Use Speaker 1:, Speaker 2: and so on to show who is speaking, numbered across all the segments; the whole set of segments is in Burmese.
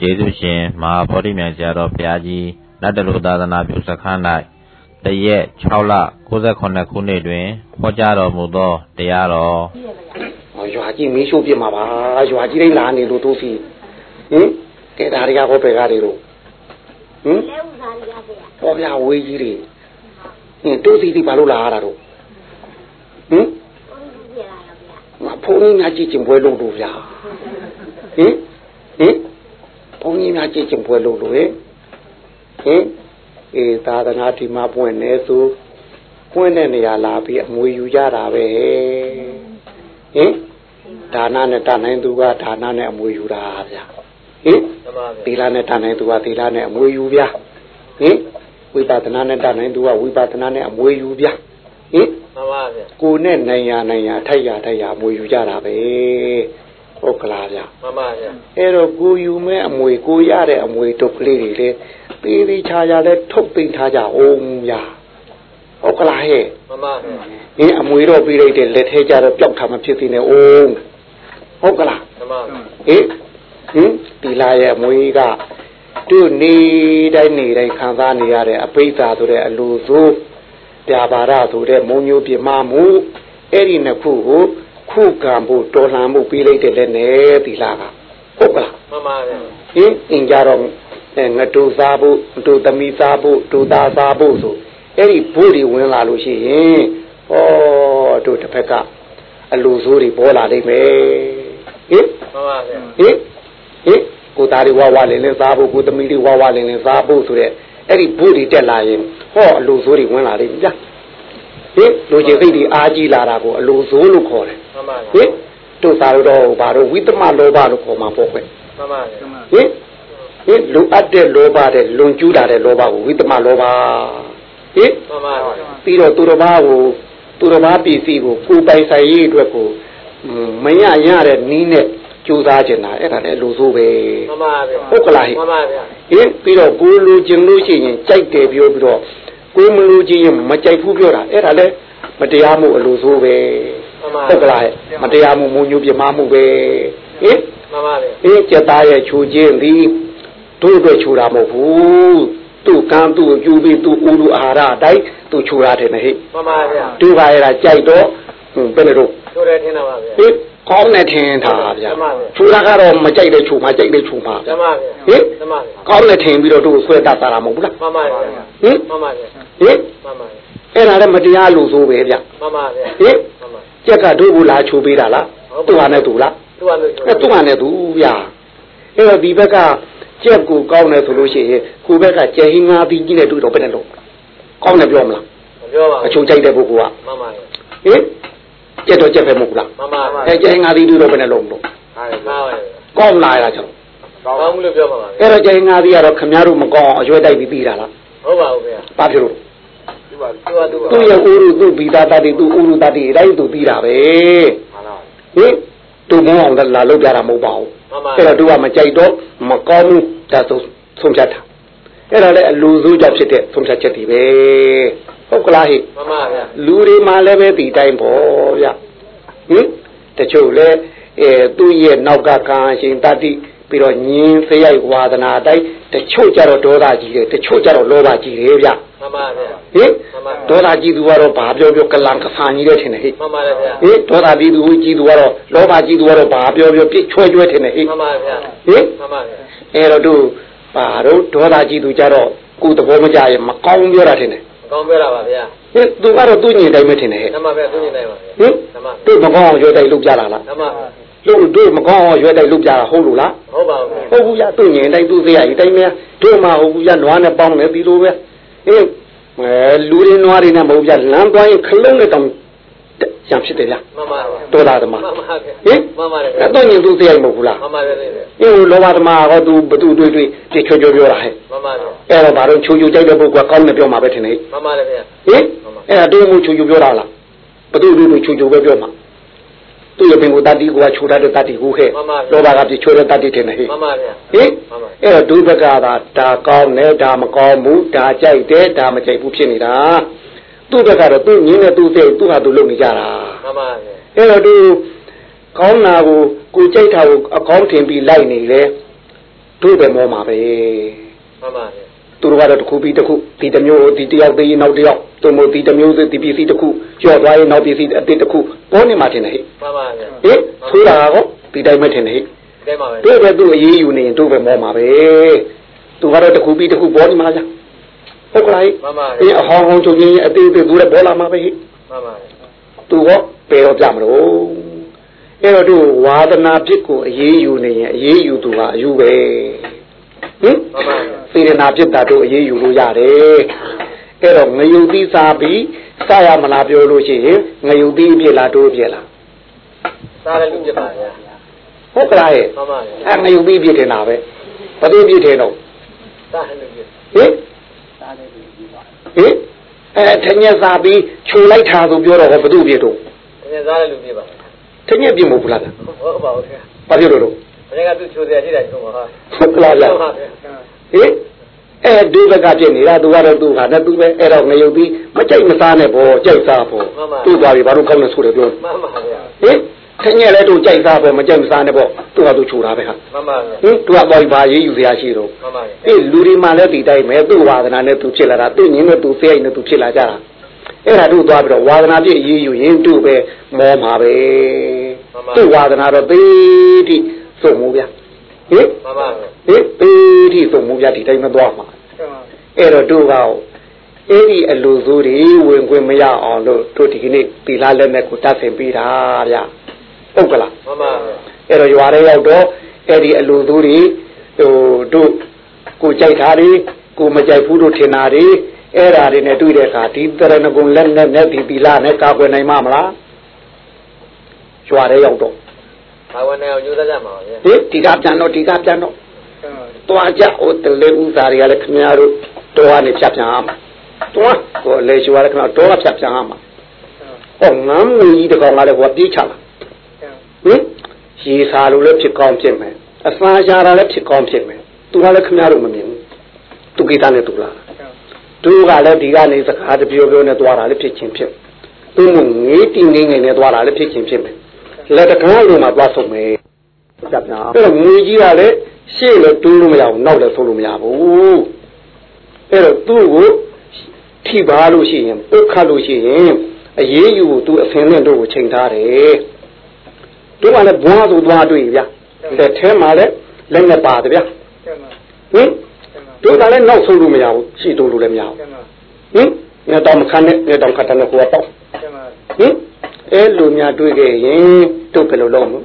Speaker 1: ကျေးဇူးရှင်မဟာဗောဓိမြိုင်ဆရာတော်ဘုရားကြီးနတ်တလူသာသနာပြုစခန်း၌တရက်6လ68ခုနှစ်တွင်ဟောကြားတော်မူသောတရားတော်
Speaker 2: ရွာကြီးမင်းရှိုးပြမှာပါရွာကြီးတိုင်းလာနေလို့တို့စီဟင်ကဲဒါတွေကဟောတွေကားတွေလို့ဟင်ဟောပြဝေးကြီးတွေဟင်တို့စီဒီဘာလို့လာရတာတို့ဟင်ငါဖုန်းကြီးများကြည့်ချင်ပွဲလို့လို့ဗျာဟင်ဟင် ဘုန်းကြီးများကြည့်ချင်ပွဲလို့လို့ဟင်ဟင်အေးသာသနာဒီမှာပွင့်နေဆိုပွင့်တဲ့နေရာလာပြီးအမွေယူကြတာပဲဟင်ဒါနနဲ့တတ်နိုင်သူကဒါနနဲ့အမွေယူတာဗျာဟင်သီလနဲ့တတ်နိုင်သူကသီလနဲ့အမွေယူဗျာဟင်ဝိပဿနာနဲ့တတ်နိုင်သူကဝိပဿနာနဲ့အမွေယူဗျာဟင်မှန်ပါဗျာကိုနဲ့နိုင်ရနိုင်ရထိုက်ရထိုက်ရအမွေယူကြတာပဲ ဟုတ်ကလားဗျာမှန်ပါဗျာအဲ့တော့ကိုယူမဲ့အမွေကိုရတဲ့အမွေတုတ်ကလေးတွေလေသေးသေးချာချာလဲထုတ်သိမ့်ထားကြအောင်ဗျာဟုတ်ကလားဟဲ့မှန်ပါဗျာအင်းအမွေတော့ပြီးလိုက်တဲ့လက်ထဲကြတော့ပျောက်ထားမှဖြစ်သေးနေအောင်ဟုတ်ကလားမှန်ပါဟေးဟင်တီလာရဲ့အမွေကတို့နေတိုင်းနေတိုင်းခံစားနေရတဲ့အပိဿာဆိုတဲ့အလိုဆိုးပြာပါရဆိုတဲ့မုံညိုပြမမှုအဲ့ဒီနှစ်ခုကို ခုခံဖို့တော်လှန်ဖို့ပြီးလိုက်တဲ့လက်နဲ့တီလာကဟုတ်ကလားမှန်ပါဗျာဟင်အင်ကြတော့ငတူစားဖို့တူသမီးစားဖို့တူသားစားဖို့ဆိုအဲ့ဒီဘိုးတွေဝင်လာလို့ရှိရင်ဟောတို့တစ်ဖက်ကအလိုဆိုးတွေပေါ်လာလိမ့်မယ်ဟင်မှန်ပါဗျာဟင်ဟင်ကိုသားတွေဝါဝါလင်းလင်းစားဖို့ကိုသမီးတွေဝါဝါလင်းလင်းစားဖို့ဆိုတဲ့အဲ့ဒီဘုတွေတက်လာရင်ဟောအလိုဆိုးတွေဝင်လာလိမ့်ဗျာဟင်လူကြီးစိတ်တွေအားကြီးလာတာကိုအလိုဆိုးလို့ခေါ်တယ်မှန်ပါ ဟင်တို့သာတော့ဘာလို့ဝိသမလောဘလို့ခေါ်မှာပေါ့ကွမှန်ပါဟင်ဟင်လူအပ်တဲ့လောဘတဲ့လွန်ကျူးတာတဲ့လောဘကိုဝိသမလောဘဟင်မှန်ပါပြီးတော့သူတော်ဘာကိုသူတော်ဘာပစ္စည်းကိုကိုပိုင်ဆိုင်ရေးအတွက်ကိုမရရတဲ့နီးနဲ့ကြိုးစားကျင်တာအဲ့ဒါလည်းလူဆိုးပဲမှန်ပါဗျာဟုတ်ကလားမှန်ပါဗျာဟင်ပြီးတော့ကိုလူကျင်လို့ရှိရင်ကြိုက်တယ်ပြောပြီးတော့ကိုမလူကျင်ရင်မကြိုက်ဘူးပြောတာအဲ့ဒါလည်းမတရားမှုအလိုဆိုးပဲ ဟုတ်ကလားမတရားမှုမုံညိုပြမမှုပဲဟင်မှန်ပါဗျာအေးကြက်သားရဲ့ခြူခြင်းသည်တို့အတွက်ခြူတာမဟုတ်ဘူးသူ့ကံသူ့ယူပြီးသူ့ဥလူအာဟာရအတိုင်းသူ့ခြူရတယ်မဟိမှန်ပါဗျာသူကအဲ့ဒါကြိုက်တော့ဘယ်လိုတော့ခြူတယ်ထင်တာပါဗျာဟင်ကောင်းတယ်ထင်တာဗျာခြူတာကတော့မကြိုက်တဲ့ခြူမှာကြိုက်တဲ့ခြူမှာဗျာဟင်ကောင်းတယ်ထင်ပြီးတော့တို့ဆွဲတတ်တာမဟုတ်ဘူးလားမှန်ပါဗျာဟင်မှန်ပါဗျာဟင်မှန်ပါအဲ့ဒါလည်းမတရားလို့ဆိုပဲဗျမှန်ပါဗျာဟင် ကြက်ကတို့ဘူးလားခြူပေးတာလားသူ့ဟာနဲ့သူလားသူ့ဟာနဲ့သူသူ့ဟာနဲ့သူဗျာအဲ့တော့ဒီဘက်ကကြက်ကိုကောင်းတယ်ဆိုလို့ရှိရင်ကိုဘက်ကကြက်ဟင်းငါးပြီးကြီးနဲ့တွေ့တော့ဘယ်နဲ့လို့ကောင်းတယ်ပြောမလားမပြောပါဘူးအချုံကြိုက်တဲ့ပုဂ္ဂိုလ်ကမှန်ပါဟင်ကြက်တော့ကြက်ပဲမဟုတ်လားမှန်ပါပါအဲကြက်ဟင်းငါးပြီးတွေ့တော့ဘယ်နဲ့လို့လို့ဟုတ်ပါပါကောင်းလာရတာကြောင့်ကောင်းလို့ပြောပါပါအဲ့တော့ကြက်ဟင်းငါးပြီးကတော့ခမားတို့မကောင်းအောင်အရွယ်တိုက်ပြီးပြီးတာလားဟုတ်ပါဘူးခင်ဗျာဘာဖြစ်လို့ သူ့ရဲ့ဥရုသူ့ဘီတာတတိသူ့ဥရုတတိအတိုင်းသူပြီးတာပဲဟင်သူမောအောင်လာလောက်ကြတာမဟုတ်ပါဘူးအဲ့တော့သူကမကြိုက်တော့မကောင်းဘူးဒါဆိုဆုံးဖြတ်တာအဲ့ဒါလည်းအလူစိုးကြောင့်ဖြစ်တဲ့ဆုံးဖြတ်ချက်တွေပဲဟုတ်ကလားဟိမှန်ပါဗျာလူတွေမှလည်းပဲဒီတိုင်းပေါ့ဗျဟင်တချို့လည်းအဲသူ့ရဲ့နောက်ကကံရှင်တတိပြီးတော့ညင်းဖရိုက်ဝါဒနာတိုင်းတချို့ကြတော့ဒေါသကြီးတယ်တချို့ကြတော့လောဘကြီးတယ်ဗျ မှန်ပါဗျာဟင်ဒေါသကြီးသူကတော့ဘာပြောပြောကလန်ကဆန်ကြီးတယ်ထင်တယ်ဟိမှန်ပါဗျာဟင်ဒေါသကြီးသူကြီးသူကတော့လောဘကြီးသူကတော့ဘာပြောပြောပြစ်ချွဲချွဲထင်တယ်ဟိမှန်ပါဗျာဟင်မှန်ပါဗျာအဲ့တော့တို့ဘာတို့ဒေါသကြီးသူကြတော့ကိုယ်သဘောမကျရင်မကောင်းပြောတာထင်တယ်ကောင်းပြောတာပါဗျာဟင်သူကတော့သူ့ညင်တိုင်းပဲထင်တယ်ဟဲ့မှန်ပါဗျာသူ့ညင်တိုင်းပါဟင်သူ့မကောင်းအောင်ပြောတိုင်းလုပ်ကြတာလားမှန်ပါလို့တို့မကောင်းအောင်ရွက်တိုက်လုပ်ကြတာဟုတ်လို့လားဟုတ်ပါဘူးဟုတ်ဘူးရသူ့ညင်တိုင်းသူ့စရာဒီတိုင်းများတို့မှဟုတ်ဘူးရနွားနဲ့ပေါင်းတယ်ဒီလိုပဲ အေးအဲလူတွေနွားတွေနဲ့မဟုတ်ကြလမ်းသွားရင်ခလုံးနဲ့တောင်ရံဖြစ်တယ်ဗျမှန်ပါပါတော်တာသမားမှန်ပါပါဟင်မှန်ပါတယ်အဲ့တော့ညင်သူ့စရာမဟုတ်ဘူးလားမှန်ပါတယ်အေးလောဘသမားကသူဘသူတွေ့တွေ့ကြချောချောပြောတာဟဲ့မှန်ပါတယ်အဲ့တော့ဘာလို့ချိုချိုကြိုက်တဲ့ပုဂ္ဂိုလ်ကကောင်းတယ်ပြောမှာပဲထင်နေမှန်ပါတယ်ဗျဟင်အဲ့ဒါတို့မှုချိုချိုပြောတာလားဘသူတွေ့တွေ့ချိုချိုပဲပြောမှာ သူ့ရဲ့ပင်ကိုတတ္တိကိုချိုထားတဲ့တတ္တိကိုဟဲ့လောဘကပြချိုတဲ့တတ္တိတင်နေဟဲ့မှန်ပါဗျာဟင်အဲ့တော့ဒုဘကသာဒါကောင်းတယ်ဒါမကောင်းဘူးဒါကြိုက်တယ်ဒါမကြိုက်ဘူးဖြစ်နေတာသူ့ဘက်ကတော့သူ့ညင်းနဲ့သူ့စိတ်သူ့ဟာသူလုပ်နေကြတာမှန်ပါဗျာအဲ့တော့သူကောင်းတာကိုကိုကြိုက်တာကိုအကောင်းထင်ပြီးလိုက်နေလေဒတို့ပဲမောမှာပဲ
Speaker 3: မှန်ပါဗျာ
Speaker 2: သူတို့ကတော့တစ်ခုပြီးတစ်ခုဒီတစ်မျိုးဒီတစ်ယောက်သေးရင်နောက်တစ်ယောက်သူမို့ဒီတစ်မျိုးဒီပစ္စည်းတစ်ခုကျော်သွားရင်နောက်ပစ္စည်းအတစ်တစ်ခုပေါ်နေမှထင်တယ်ဟဲ့
Speaker 3: မှန်ပါဗျာ
Speaker 2: ဟင်ဆိုးတာကောဒီတိုင်းမထင်နဲ့
Speaker 3: ကဲပါပဲ
Speaker 2: တို့ပဲသူ့အရေးယူနေရင်တို့ပဲမောမှာပဲသူကတော့တစ်ခုပြီးတစ်ခုပေါ်နေမှာကြာဟုတ်ကလား
Speaker 3: မှန်ပါ
Speaker 2: အေး
Speaker 3: ဗျာ
Speaker 2: အဟောင်းဟောင်းချုပ်ချင်းအသေးသေးသူလည်းပေါ်လာမှာပဲဟိ
Speaker 3: မှန်ပါဗျာ
Speaker 2: သူကပေတော့ပြမလို့အဲ့တော့တို့ဝါဒနာဖြစ်ကိုအရေးယူနေရင်အရေးယူသူကအယူပဲ ဟင်
Speaker 3: မှန်ပါဗျာ
Speaker 2: စေရနာဖြစ်တာတို့အရေးယူလို့ရတယ်အဲ့တော့ငယုတ်သီးစားပြီးစရမလားပြောလို့ရှိရင်ငယုတ်သီးဖြစ်လားတို့ဖြစ်လား
Speaker 3: စားတယ်လူပြပါဗျာ
Speaker 2: ဟုတ်ကလားရဲ့
Speaker 3: မှန်ပါဗျာ
Speaker 2: အဲငရုပ်ပြီးပြစ်တင်တာပဲဘာလို့ပြစ်တင်တော့
Speaker 3: စားတယ်လူပြ
Speaker 2: ဟင်ဟင်အဲထညက်စားပြီးခြုံလိုက်တာဆိုပြောတော့ဟောဘသူပြစ်တော့
Speaker 3: ငါစားတယ်လူပြပါ
Speaker 2: ထညက်ပြစ်မဟုတ်ဘူးလားဗျ
Speaker 3: ဟုတ်ပါဘူးဗျာ
Speaker 2: ဘာဖြစ်လို့တော့
Speaker 3: ဘယ်ကသူချိုးတယ်ရှိတယ်ချုံပါဟာ
Speaker 2: ဟုတ်ကလားဗျ
Speaker 3: ဟုတ်ပါဗျာ
Speaker 2: ဟင်အဲဒုဘကပြစ်နေတာသူကတော့သူဟာနဲ့သူပဲအဲ့တော့ငရုပ်ပြီးမကြိုက်မစားနဲ့ဘောကြိုက်စားဘောသူ့သွားပြီဘာလို့ကောင်းလဲဆိုတယ်ပြော
Speaker 3: မှန်ပါဗျာ
Speaker 2: ဟင်ထညက်လည်းသူကြိုက်စားဘောမကြိုက်မစားနဲ့ဘောသူကသူခြုံတာပဲဟာ
Speaker 3: မှန်ပါဗျာ
Speaker 2: ဟင်သူကပေါ်ဘာရေးယူစရာရှိတော့
Speaker 3: မှန်ပါဗျာ
Speaker 2: အေးလူတွေမှလည်းဒီတိုင်းပဲသူ့ဝါဒနာနဲ့သူဖြစ်လာတာသူ့ညင်းနဲ့သူစိတ်နဲ့သူဖြစ်လာကြတာအဲ့ဒါတို့သွားပြီးတော့ဝါဒနာပြည့်ရေးယူရင်သူ့ပဲမောမှာပဲသူ့ဝါဒနာတော့သေးတိ စုံမှုဗျဟင်
Speaker 3: မှန်ပါဗျာ
Speaker 2: ဟင်သေးတိစုံမှုဗျဒီတိုင်းမသွားမှာအဲ့တော့တို့ကအဲ့ဒီအလိုစိုးတွေဝင်ခွင့်မရအောင်လို့တို့ဒီကနေ့ပီလာလက်နဲ့ကိုတတ်ဆင်ပေးတာဗျဟုတ်ကလား
Speaker 3: မှန်ပါဗျာ
Speaker 2: အဲ့တော့ရွာထဲရောက်တော့အဲ့ဒီအလိုသူတွေဟိုတို့ကိုကြိုက်တာတွေကိုမကြိုက်ဘူးတို့ထင်တာတွေအဲ့ဓာတွေနဲ့တွေ့တဲ့အခါဒီတရဏဂုံလက်နဲ့နဲ့ဒီပီလာနဲ့ကာကွယ်နိုင်မှာမလားရွာထဲရောက်တော့
Speaker 3: ဘာဝနဲ့အောင်ယူသားကြမှာပါဗျာ
Speaker 2: ဟင်ဒီကပြန်တော့ဒီကပြန်တော့သွားကြဟိုတလေဥစားတွေကလည်းခင်ဗျားတို့တော်ကနေဖြတ်ပြန်အောင်သွားဟိုလေရွာလည်းခင်ဗျားတော်ကဖြတ်ပြန်အောင်ဟောငမ်းမကြီးတကောင်ကလည်းဟိုပြေးချလာဟင်ရေစာလိုလည်းဖြစ်ကောင်းဖြစ်မယ်အစာရှာတာလည်းဖြစ်ကောင်းဖြစ်မယ်သူကလည်းခင်ဗျားတို့မမြင်ဘူးသူကိစ္စနဲ့သူလားသူကလည်းဒီကနေစကားတပြောပြောနဲ့သွားတာလည်းဖြစ်ချင်းဖြစ်သူကငေးတင်းငိမ့်ငိမ့်နဲ့သွားတာလည်းဖြစ်ချင်းဖြစ်မယ် လက်တကားလိုမှသွားဆုံးမယ်ကြပ်ညာအဲ့တော့ငွေကြီးကလည်းရှေ့လည်းတူးလို့မရဘူးနောက်လည်းဆုံးလို့မရဘူးအဲ့တော့သူ့ကိုထိပါလို့ရှိရင်ပုတ်ခတ်လို့ရှိရင်အရေးယူကိုသူအဖင်နဲ့တို့ကိုချိန်ထားတယ်တို့ကလည်းဘွားဆိုသွားတွေ့ဗျာလက်ထဲမှာလည်းလက်နဲ့ပါတယ်ဗျာဟင်တို့ကလည်းနောက်ဆုံးလို့မရဘူးရှေ့တိုးလို့လည်းမရဘူးဟင်ငါတော့မခံနဲ့ငါတော့ခတ်တယ်ကိုတော့ဟင် အဲလူများတွေ့ခဲ့ရင်တို့ဘယ်လိုလုပ်မလဲ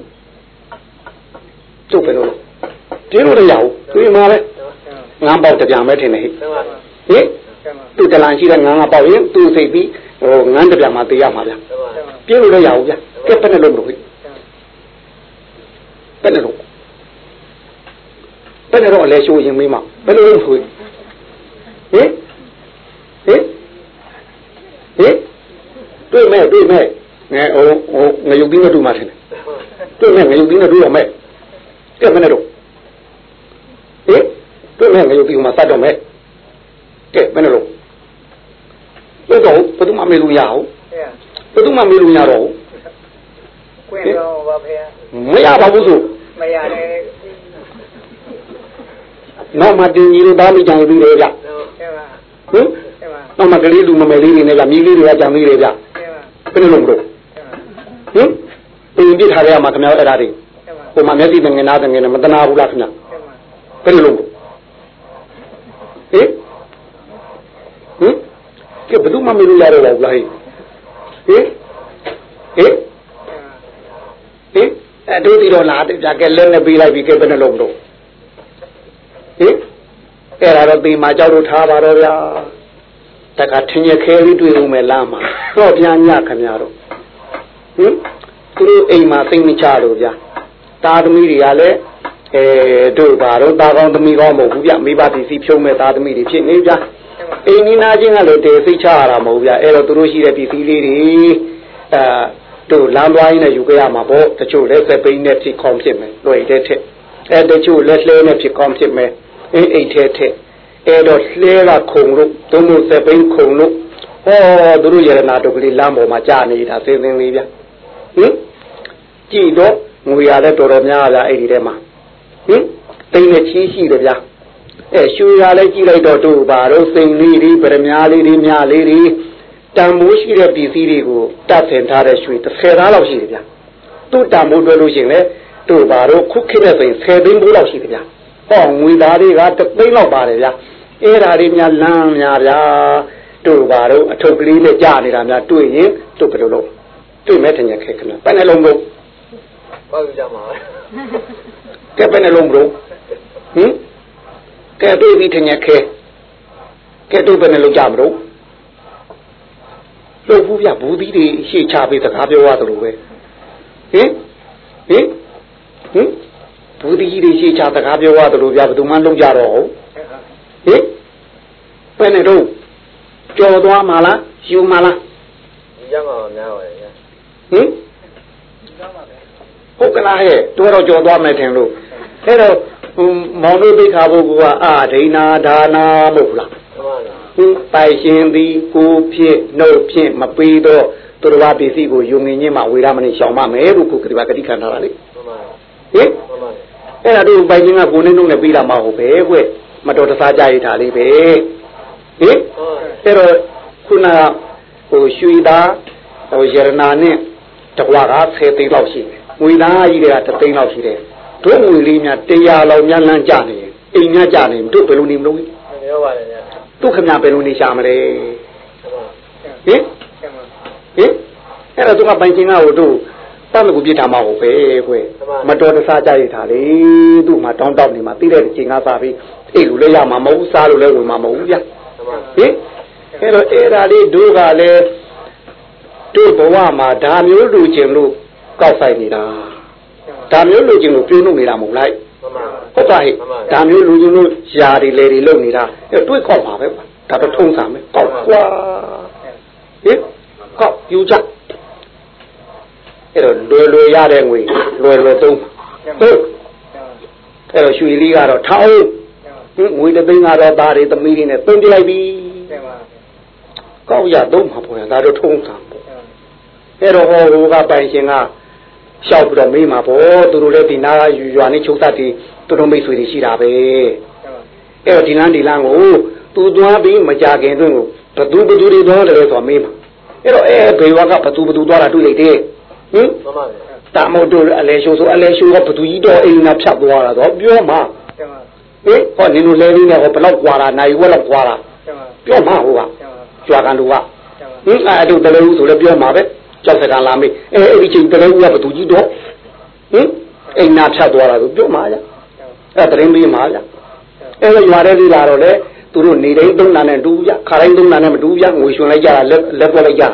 Speaker 2: တို့ဘယ်လိုလုပ်ပြေလို့လည်းရဘူးတွေ့မှာပဲငါပေါက်တပြန်ပဲထင်တယ်ဟိ
Speaker 3: မှန်ပါ
Speaker 2: ဟင်သူတလန်ရှိတဲ့ငန်းကပေါက်ရင်သူစိတ်ပြီးဟိုငန်းတပြန်မှာတေးရမှာဗျာ
Speaker 3: မှန်ပါ
Speaker 2: ပြေလို့လည်းရဘူးဗျာကဲဘယ်နဲ့လုပ်မလို့ဟိဘယ်နဲ့လုပ်ဘယ်နဲ့တော့အလဲရှိုးရင်မေးမှာဘယ်လိုလုပ်ဆိုဟင်ဟင်ဟင်တွေ့မဲ့တွေ့မဲ့ ငယ်ဟိုဟိုငရုပ်ပြီးမတူမှထင်တယ်တွေ့မဲ့ငရုပ်ပြီးမတူရမဲ့ကဲဘယ်နဲ့တော့ဟင်တွေ့မဲ့ငရုပ်ပြီးမှစတော့မဲ့ကဲဘယ်နဲ့လုပ်လို့တော့ဘယ်သူမှမေးလို့ရအောင်ဘယ်သူမှမေးလို့ရတော့
Speaker 4: ကွင်းတော့ပါဖေ။
Speaker 2: မရပါဘူးဆို
Speaker 4: မရနဲ့
Speaker 2: နောက်မှတင်ကြီးတွေသားမိကြံပြီးတယ်ဗျ။
Speaker 4: အဲ့ပါ
Speaker 2: ဟင်။
Speaker 4: အဲ့ပါ
Speaker 2: နောက်မှကလေးလူမမယ်လေးတွေနဲ့ဗျမိလေးတွေကကြံပြီးတယ်ဗျ။
Speaker 4: အဲ့ပါ
Speaker 2: ဘယ်လိုလုပ်မလို့။
Speaker 4: အဲ့ပါ
Speaker 2: ဟင်ပြင်ပြထားရမှာခင်ဗျားအဲ့ဒါတွေ။
Speaker 4: အဲ့ပါ
Speaker 2: ဟိုမှာမျက်စိတငင်နာတငင်နဲ့မတနာဘူးလားခင်ဗျာ။
Speaker 4: အဲ့ပါ
Speaker 2: ဘယ်လိုလုပ်မလို့ဟင်ဟင်ကဲဘယ်သူမှမလို့ရတော့ဘူးလားဟင်ဟင်ဟင်ဟင်အဲ့တို့ဒီတော့လာတယ်ဗျကဲလက်နဲ့ပေးလိုက်ပြီကဲဘယ်နဲ့လုပ်မလို့ဟင်အဲ့ဒါတော့ပေမှာကြောက်လို့ထားပါတော့ဗျာတခါထင်ရခဲပြီးတွေ့ဦးမယ်လားမှာတော့ပြန်ညခင်ဗျားတို့ ဟင်သူတို့အိမ်မှာသိမ့်မချတော့ဗျာတာသမီတွေကလည်းအဲတို့ဘာတော့တာကောင်းသမီးကောင်းမဟုတ်ဘူးဗျမိဘပစ္စည်းဖြုံးမဲ့တာသမီတွေဖြစ်နေဗျာအိမ်နီးနားချင်းကလည်းတေစိတ်ချရတာမဟုတ်ဗျာအဲ့တော့သူတို့ရှိတဲ့ပစ္စည်းလေးတွေအဲတို့လမ်းသွားရင်းနဲ့ယူကြရမှာပေါ့တချို့လည်းစက်ပိန်းနဲ့ဖြစ်ကောင်းဖြစ်မယ်လွယ်တဲ့ထက်အဲတချို့လက်လှဲနဲ့ဖြစ်ကောင်းဖြစ်မယ်အိမ်အိတ်ထဲထက်အဲ့တော့လှဲကခုံလို့တုံးလို့စက်ပိန်းခုံလို့ဟောသူတို့ရတနာတို့ကလေးလမ်းပေါ်မှာကြာနေတာစင်းစင်းလေးဗျ ဟင်ကြည့်တော့ငွေရလည်းတော်တော်များဗျာအဲ့ဒီထဲမှာဟင်တိမ်နဲ့ချင်းရှိတယ်ဗျာအဲရှူရလည်းကြည့်လိုက်တော့တို့ပါတော့စိန်လေးတွေဗရမ ्या လေးတွေမြလေးတွေတန်မိုးရှိတဲ့ပစ္စည်းတွေကိုတတ်ဆင်ထားတဲ့ရွှေ30သားလောက်ရှိတယ်ဗျာသူ့တန်မိုးတွဲလို့ရှိရင်လေတို့ပါတော့ခုခေတ်တဲ့ဆိုရင်10သိန်းဘိုးလောက်ရှိတယ်ဗျာဟောငွေသားတွေကတသိန်းလောက်ပါတယ်ဗျာအဲ့ဓာတွေများလမ်းများဗျာတို့ပါတော့အထုပ်ကလေးနဲ့ကြာနေတာများတွေ့ရင်တို့ဘယ်လိုလုပ် တွေ့မဲ့ထင်ရခဲ့ခင်ဗျာဘယ်နှလုံးလို့
Speaker 3: ပေါ့ကြမှာပဲ
Speaker 2: ကဲဘယ်နှလုံးဘလို့ဟင်ကဲတွေ့ပြီထင်ရခဲကဲတို့ဘယ်နှလုံးကြမလို့လို့ဘူးပြဘူးသီးတွေရှေ့ချပေးစကားပြောရသလိုပဲဟင်ဟင်ဟင်ဘူးသီးတွေရှေ့ချစကားပြောရသလိုပြဘယ်သူမှလုံးကြတော့ဟုတ်ဟင်ဘယ်နဲ့တော့ကြော်သွားမှာလားယူမှာလား
Speaker 3: ဒီကြမှာများပါတယ်ဗျာ
Speaker 2: ဟင်ဟုတ်ကလားဟဲ့တို့တော့ကြော်သွားမယ်ထင်လို့အဲ့တော့ဟိုမောင်တို့သိခါဖို့ကအာဒိနာဒါနာမဟုတ်လား
Speaker 3: မှန်ပါလား
Speaker 2: ဟင်ပိုင်ရှင်သည်ကိုဖြစ်နှုတ်ဖြစ်မပေးတော့သူတော်ဘာပစ္စည်းကိုယုံငင်ချင်းမှဝေရမနဲ့ရှောင်မမယ်လို့ခုကတိပါကတိခံထားတာလေ
Speaker 3: မှန်ပါလား
Speaker 2: ဟင်
Speaker 3: မှန်ပါလား
Speaker 2: အဲ့ဒါတို့ပိုင်ရှင်ကကိုနေနှုတ်နဲ့ပေးတာမဟုတ်ပဲကွမတော်တဆကြရထားလေးပဲဟင်
Speaker 3: ဟုတ်
Speaker 2: အဲ့တော့ခုနကဟိုရွှေသားဟိုရတနာနဲ့ တကွာက10သိန်းလောက်ရှိတယ်ငွေသားကြီးတွေက3သိန်းလောက်ရှိတယ်တို့ငွေလေးများ100လောက်များလမ်းကြနေရင်အိမ်များကြနေတို့ဘယ်လိုနေမလို့
Speaker 3: ပြောပါတယ်ဗျာ
Speaker 2: တို့ခင်ဗျဘယ်လိုနေရှာမလဲ
Speaker 3: မှန်ပါ
Speaker 2: ဟင်ဟင်အဲ့တော့သူကပိုင်ချင်းကဟိုတို့တတ်မကူပြစ်ထားမှာဟုတ်ပဲကွယ်မတော်တဆကြရထားလေသူ့မှာတောင်းတောင်းနေမှာသိတဲ့ချိန်ကစားပြီးအိတ်လူလည်းရမှာမဟုတ်ဘူးစားလို့လည်းဝင်မှာမဟုတ်ဘူးဗျ
Speaker 3: မှန်ပါ
Speaker 2: ဟင်အဲ့တော့အဲ့ဒါလေးတို့ကလည်း တို့ဘဝမှာဒါမျိုးလူကျင်လို့ကောက်ဆိုင်နေတာဒါမျိုးလူကျင်လို့ပြုံးလို့နေတာမဟုတ်လိုက်
Speaker 3: မှန်ပါ
Speaker 2: ဟုတ်ပါဟဲ့ဒါမျိုးလူကျင်လို့ຢာတွေလေတွေလုပ်နေတာအဲ့တွေးကောက်ပါပဲကွာဒါတော့ထုံးစံပဲကောက်ကွာဟင်ကောက်ယူကြအဲ့တော့လွယ်လွယ်ရတဲ့ငွေလွယ်လွယ်သုံးဟုတ်အဲ့တော့ရွှေလေးကတော့ထောင်းဟင်ငွေတစ်သိန်းကတော့သားတွေသမီးတွေနဲ့သုံးပြလိုက်ပြီကောက်ရသုံးမှာပေါ့ဒါတော့ထုံးစံပေါ့ အဲ့တော့ဟောဟိုကပိုင်ရှင်ကရှောက်ပြီးတော့မေးမှာပေါ့သူတို့လည်းဒီနာယူရွာနေချုပ်သတ်တီသူတို့မိတ်ဆွေတွေရှိတာပဲအဲ့တော့ဒီလန်းဒီလန်းကိုသူသွားပြီးမကြခင်တွင်ကိုဘသူဘသူတွေသွားတယ်ဆိုတော့မေးမှာအဲ့တော့အဲဘေဝကဘသူဘသူသွားတာတွေ့လိုက်တယ်ဟင်
Speaker 3: မှန်ပါဗျာ
Speaker 2: တာမို့တို့အလဲရှိုးဆိုအလဲရှိုးကဘသူကြီးတော့အိမ်နာဖြတ်သွားတာတော့ပြောမှာဟင်ဟောနင်တို့လဲလေးနဲ့ဟောဘယ်လောက်ကွာတာနိုင်ဝက်လောက်ကွာတာပြောမှာဟိုကကြွာကန်လူကဟင်အဲ့တို့တလဲဦးဆိုလည်းပြောမှာပဲ ကြောက်စကားလာမေးအဲအဲ့ဒီချိန်တလဲဦးကဘသူကြီးတော့ဟင်အိမ်နာဖြတ်သွားတာဆိုပြောမှာကြအဲ့တရင်မေးမှာကြအဲ့တော့ရွာတဲ့လေးလာတော့လေသူတို့နေတိုင်းသုံးတာနဲ့တူကြခါတိုင်းသုံးတာနဲ့မတူကြငွေရှင်လိုက်ကြတာလက်လက်ပွက်လိုက်ကြ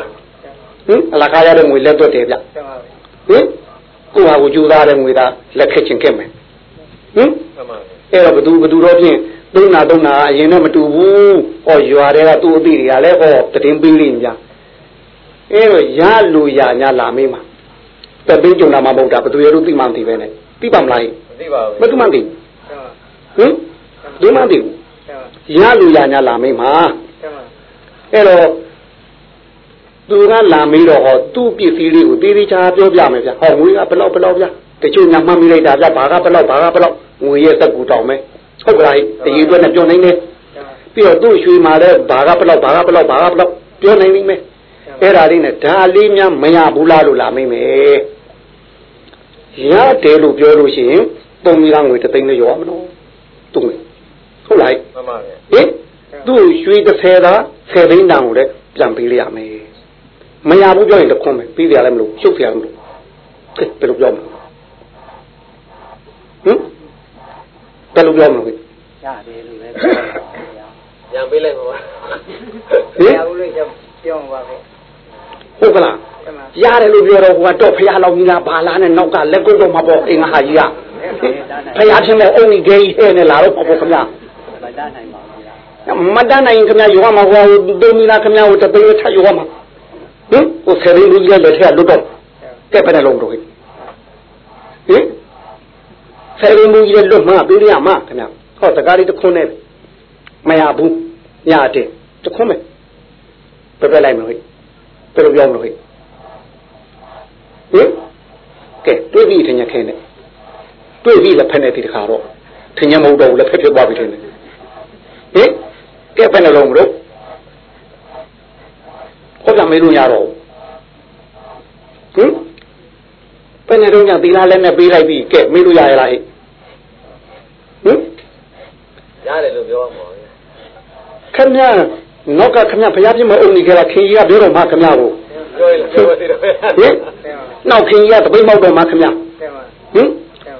Speaker 2: ဟင်အလကားရတဲ့ငွေလက်သွက်တယ်ဗျဟင်ကိုဟာကိုကြိုးစားတဲ့ငွေသားလက်ခက်ချင်းခက်မယ်ဟင်
Speaker 3: မှန်ပါ
Speaker 2: အဲ့တော့ဘသူဘသူတော့ဖြင့်သုံးနာသုံးနာအရင်တော့မတူဘူးဟောရွာတွေကသူ့အသိတွေကလည်းဟောတည်င်းပေးလိမ့်ကြ အဲ့တော့ရလူရညာလာမေးမှာတပင်းကြုံတာမှမဟုတ်တာဘသူရလို့သိမှမသိပဲနဲ့သိပါမလား
Speaker 3: မသိပါဘူး
Speaker 2: မသိမှမသိဟင်ဒီမှမသိဘူးရလူရညာလာမေးမှာအဲ့တော့သူကလာမေးတော့ဟောသူ့ပစ္စည်းလေးကိုသေးသေးချာပြောပြမယ်ဗျဟောငွေကဘယ်လောက်ဘယ်လောက်ဗျတချို့ညမှတ်မိလိုက်တာဗျဘာကဘယ်လောက်ဘာကဘယ်လောက်ငွေရဲ့စက်ကူတောင်းမယ်ဟုတ်ကလားတရေအတွက်နဲ့ပြောနိုင်တယ်ပြီးတော့သူ့ရွှေမှာလည်းဘာကဘယ်လောက်ဘာကဘယ်လောက်ဘာကဘယ်လောက်ပြောနိုင်လိမ့်မယ် အဲ့ဒါလေးနဲ့ဒါလေးများမရဘူးလားလို့လာမိမယ်ရတယ်လို့ပြောလို့ရှိရင်ပုံမီလာငွေတစ်သိန်းနဲ့ရောမလို့သူ့ငွေဟုတ်လား
Speaker 3: မှန်ပါဗျာ
Speaker 2: ဟင်သူ့ရွှေ30သာ10သိန်းတန်ကိုလည်းပြန်ပေးလိုက်ရမယ်မရဘူးပြောရင်တခွန်းပဲပြီးကြလည်းမလို့ရှုပ်ကြလည်းမလို့ကဲဘယ်လိုပြောမလဲဟင်ဘယ်လိုပြောမလဲ
Speaker 4: ရတယ်လို့လည်း
Speaker 3: ရံပေးလိုက်ပါပါ
Speaker 2: ဟင်
Speaker 4: ရဘူးလို့ပြောမှာပါပဲ
Speaker 2: ဟုတ်ကလားရတယ်လို့ပြောတော့ဟိုကတော့ဖះလောက်ကြီးလားဘာလားနဲ့နောက်ကလက်ကုပ်တော့မှာပေါ့အင်္ဂဟာကြီးကဖះချင်းမဲ့အုံကြီးဂေးဟဲနဲ့လာတော့ပေါ့ခင်ဗျာ
Speaker 4: မတတ်နိုင်ပါဘူးဗျာ
Speaker 2: မတန်းနိုင်ခင်ဗျာယောမှာဟိုဒုမီလာခင်ဗျာဟိုတသိန်းထယောမှာဟင်ဟိုဆယ်ရင်းလူကြီးလက်ထက်လွတ်တော့ကဲပဲနဲ့လုံးတော့ဟင်ဆယ်ရင်းလူကြီးလွတ်မှပေးရမှာခင်ဗျာဟောတကားလေးတစ်ခွန်းနဲ့မရဘူးညတဲ့တစ်ခွန်းပဲပြပြလိုက်မလို့ဟိ ပြလို့ပြောမလို့ဟိဟင်ကဲတွေးပြီးထင်ရခဲနဲ့တွေးပြီးလက်ဖက်နဲ့ဒီတခါတော့ဟထင်ရမဟုတ်တော့ဘူးလက်ဖက်ဖြစ်သွားပြီထင်တယ်ဟင်ကဲဘယ်နှလုံးမလို့ဟုတ်လားမေးလို့ရတော့ဟင်ဘယ်နှလုံးကြောင့်သီလလည်းနဲ့ပေးလိုက်ပြီကဲမေးလို့ရရလားဟဲ့ဟင်
Speaker 3: ရတယ်လို့ပြောမှာ
Speaker 2: ခမရ နောက်ကခမရဘုရားပြမအုံနေကြတာခင်ကြီးကပြောတော့မှခမရကို
Speaker 3: ပြောရင်ပြောသေးတယ်
Speaker 2: ဟင်နောက်ခင်ကြီးကတပိတ်မောက်တော့မှခမရ
Speaker 4: တယ်မှာ
Speaker 2: ဟင်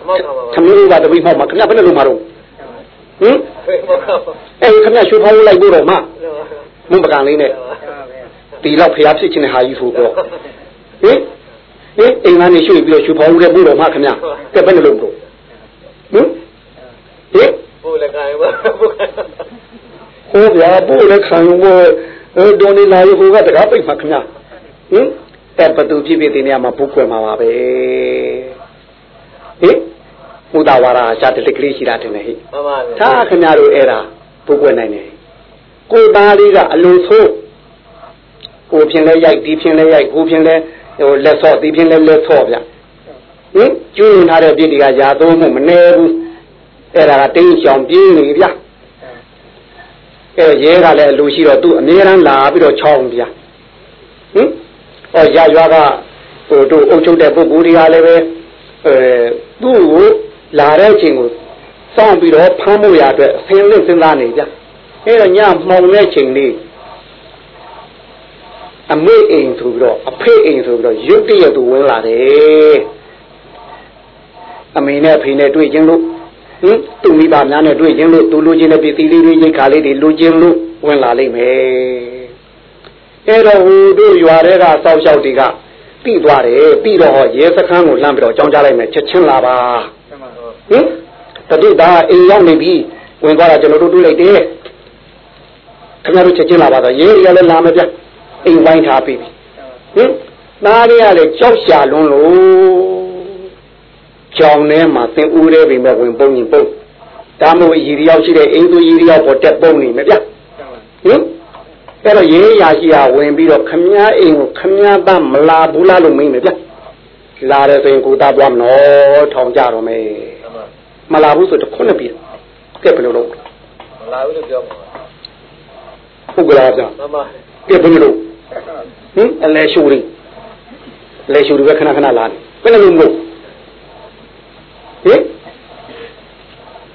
Speaker 3: မောက်ခါမှာ
Speaker 2: ခမင်းကတပိတ်မောက်မှခမရဘယ်နဲ့လုံးမှာတော့ဟင်
Speaker 3: မောက်ခါမှာ
Speaker 2: အဲ့ခမရရှူဖောင်းလိုက်ဖို့တော့မှမွန်ပကံလေးနဲ့
Speaker 4: တယ်မှာဗျာ
Speaker 2: ဒီလောက်ဖျားဖြစ်ခြင်းနဲ့ဟာကြီးဆိုတော့ဟင်ဟင်အိမ်ကနေရွှေ့ပြီးတော့ရှူဖောင်းတဲ့ပို့တော့မှခမရကဲဘယ်နဲ့လုံးတော့ဟင်ဟင်
Speaker 3: ပို့လည်းခိုင်းပါပို့
Speaker 2: ဟောဗျာပို့လည်းခံရုံဘောအဲဒေါ်နေလာရဟိုကတကားပိတ်မှခမရဟင်အဲ့ဘသူဖြစ်ဖြစ်ဒီနေရာမှာဘုခွဲမှာပါပဲဟင်မူတာဝါရာရှာတလက်ကလေးရှိတာတင်နေဟိ
Speaker 3: မှန်ပါဗျာ
Speaker 2: သာခင်ဗျားတို့အဲ့ဒါပုတ်ပွက်နိုင်တယ်ကိုသားလေးကအလိုဆိုးကိုဖြင်းလဲရိုက်ဒီဖြင်းလဲရိုက်ကိုဖြင်းလဲဟိုလက်ဆော့ဒီဖြင်းလဲလက်ဆော့ဗျဟင်ကျွေးရင်ထားတဲ့ပြစ်တွေကရာသုံးမှုမနေဘူးအဲ့ဒါကတင်းချောင်ပြင်းနေဗျ အဲ့ရဲကလည်းအလိုရှိတော့သူ့အမြဲတမ်းလာပြီးတော့ချောင်းဗျဟင်ဟောရရွာကဟိုတို့အုပ်ချုပ်တဲ့ပုဂ္ဂိုလ်တွေကလည်းပဲအဲသူ့ကိုလာတဲ့အချိန်ကိုစောင့်ပြီးတော့ဖမ်းမှုရအတွက်အဖင်လေးစဉ်းစားနေကြအဲ့တော့ညမှောင်တဲ့ချိန်လေးအမေအိမ်ဆိုပြီးတော့အဖေအိမ်ဆိုပြီးတော့ရုတ်တရက်သူဝင်လာတယ်အမေနဲ့အဖေနဲ့တွေ့ချင်းလို့ ဟင်သူမိဘများနဲ့တွေ့ချင်းလို့သူလူချင်းတဲ့ပြည်သီးလေးတွေရိတ်ခါလေးတွေလူချင်းလို့ဝင်လာလိမ့်မယ်အဲ့တော့ဟိုတို့ရွာတွေကစောက်ရှောက်တွေကပြီးသွားတယ်ပြီးတော့ဟောရဲစခန်းကိုလှမ်းပြီးတော့ကြောင်းကြလိုက်မယ်ချက်ချင်းလာပါ
Speaker 4: တယ်မှာ
Speaker 2: ဟင်တတိသားအိမ်ရောက်နေပြီဝင်သွားတာကျွန်တော်တို့တွေ့လိုက်တယ်ခင်ဗျားတို့ချက်ချင်းလာပါတော့ရေးရလည်းလာမယ်ဗျအိမ်ဝိုင်းထားပြီဟင်သားလေးကလည်းကြောက်ရှာလွန်းလို့ ကြောင်ထဲမှာသင်ဦးရဲပြီမဲ့ဝင်ပုံရင်ပုံဒါမို့အည်ရောက်ရှိတဲ့အိမ်သူည်ရောက်ပေါ်တက်ပုံနေမယ်ဗျဟင်အဲ့တော့ရေးရရှိရဝင်ပြီးတော့ခမည်းအိမ်ကိုခမည်းသားမလာဘူးလားလို့မင်းမယ်ဗျလာတယ်ဆိုရင်ကိုသားသွားမနော်ထောင်ကြတော့မယ်မလာဘူးဆိုတော့ခုနှစ်ပြီကဲဘယ်လိုလုပ်
Speaker 3: မလာဘူးလို့ပြောမှာ
Speaker 2: ဟုတ်ကလားဗျာ
Speaker 3: မှန်ပါ
Speaker 2: ကဲဘယ်လိုလုပ်ဟင်အလဲရှူရီလဲရှူရီပဲခဏခဏလာတယ်ဘယ်လိုလုပ်လို့ ဟင်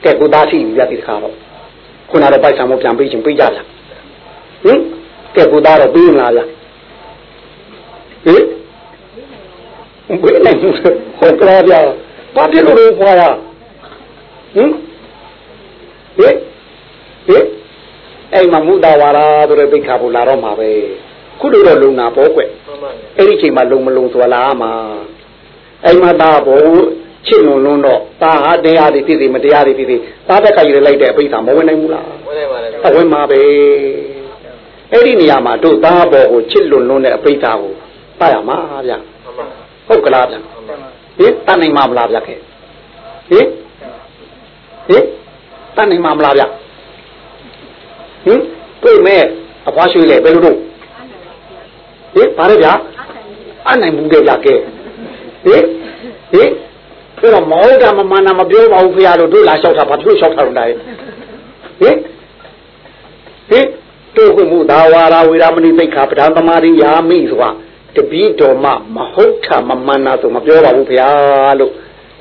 Speaker 2: ကဲကိုသားရှိပြီဗျာဒီတစ်ခါတော့ခုနတော့ပိုက်ဆံမပြန်ပေးချင်းပေးကြဗျာဟင်ကဲကိုသားတော့ပေးမလားဗျာဟင်ဘယ်နဲ့ဟုတ်ကလားဗျာဘာဖြစ်လို့လဲခွာရဟင်ဟင်ဟင်အဲ့မှာမုဒ္ဒဝါရာဆိုတဲ့သိက္ခာပုလာတော့မှာပဲခုတို့တော့လုံနာပေါ့ကွ
Speaker 3: မှန်ပါ
Speaker 2: အဲ့ဒီချိန်မှာလုံမလုံဆိုလာမှာအဲ့မှာသားဘုံ ချစ်လွန်လွန်းတော့သားဟာတရားတွေဖြစ်စီမတရားတွေဖြစ်စီသားတက်ကကြီးလိုက်တဲ့အပိဿာမဝင်နိုင်ဘူးလား
Speaker 3: ဝင်နေပါလေ
Speaker 2: အဝင်မှာပဲအဲ့ဒီနေရာမှာတို့သားဘော်ကိုချစ်လွန်လွန်းတဲ့အပိဿာကိုပါရမှာဗျ
Speaker 3: မှန်ပါ
Speaker 2: ဟုတ်ကလားဗျ
Speaker 3: မှန်ပါ
Speaker 2: ဟင်တတ်နိုင်မှာမလားဗျခဲ့ဟင်ဟင်တတ်နိုင်မှာမလားဗျဟင်တွေ့မဲ့အဖွားရွှေလေဘယ်လိုတို့ဟင်ပါရဗျအနိုင်ဘူးတဲ့ဗျခဲ့ဟင်ဟင် အဲ့တော့မောတာမမနာမပြောပါဘူးဖေရတို့တို့လာလျှောက်တာဘာဖြစ်လို့လျှောက်တာလဲဟင်ဟင်တို့ကမှုသာဝါရာဝေရမဏိသိက္ခာပဒံသမာရိယာမိဆိုတာတပည့်တော်မှမဟုတ်တာမမှန်တာဆိုမပြောပါဘူးဗျာလို့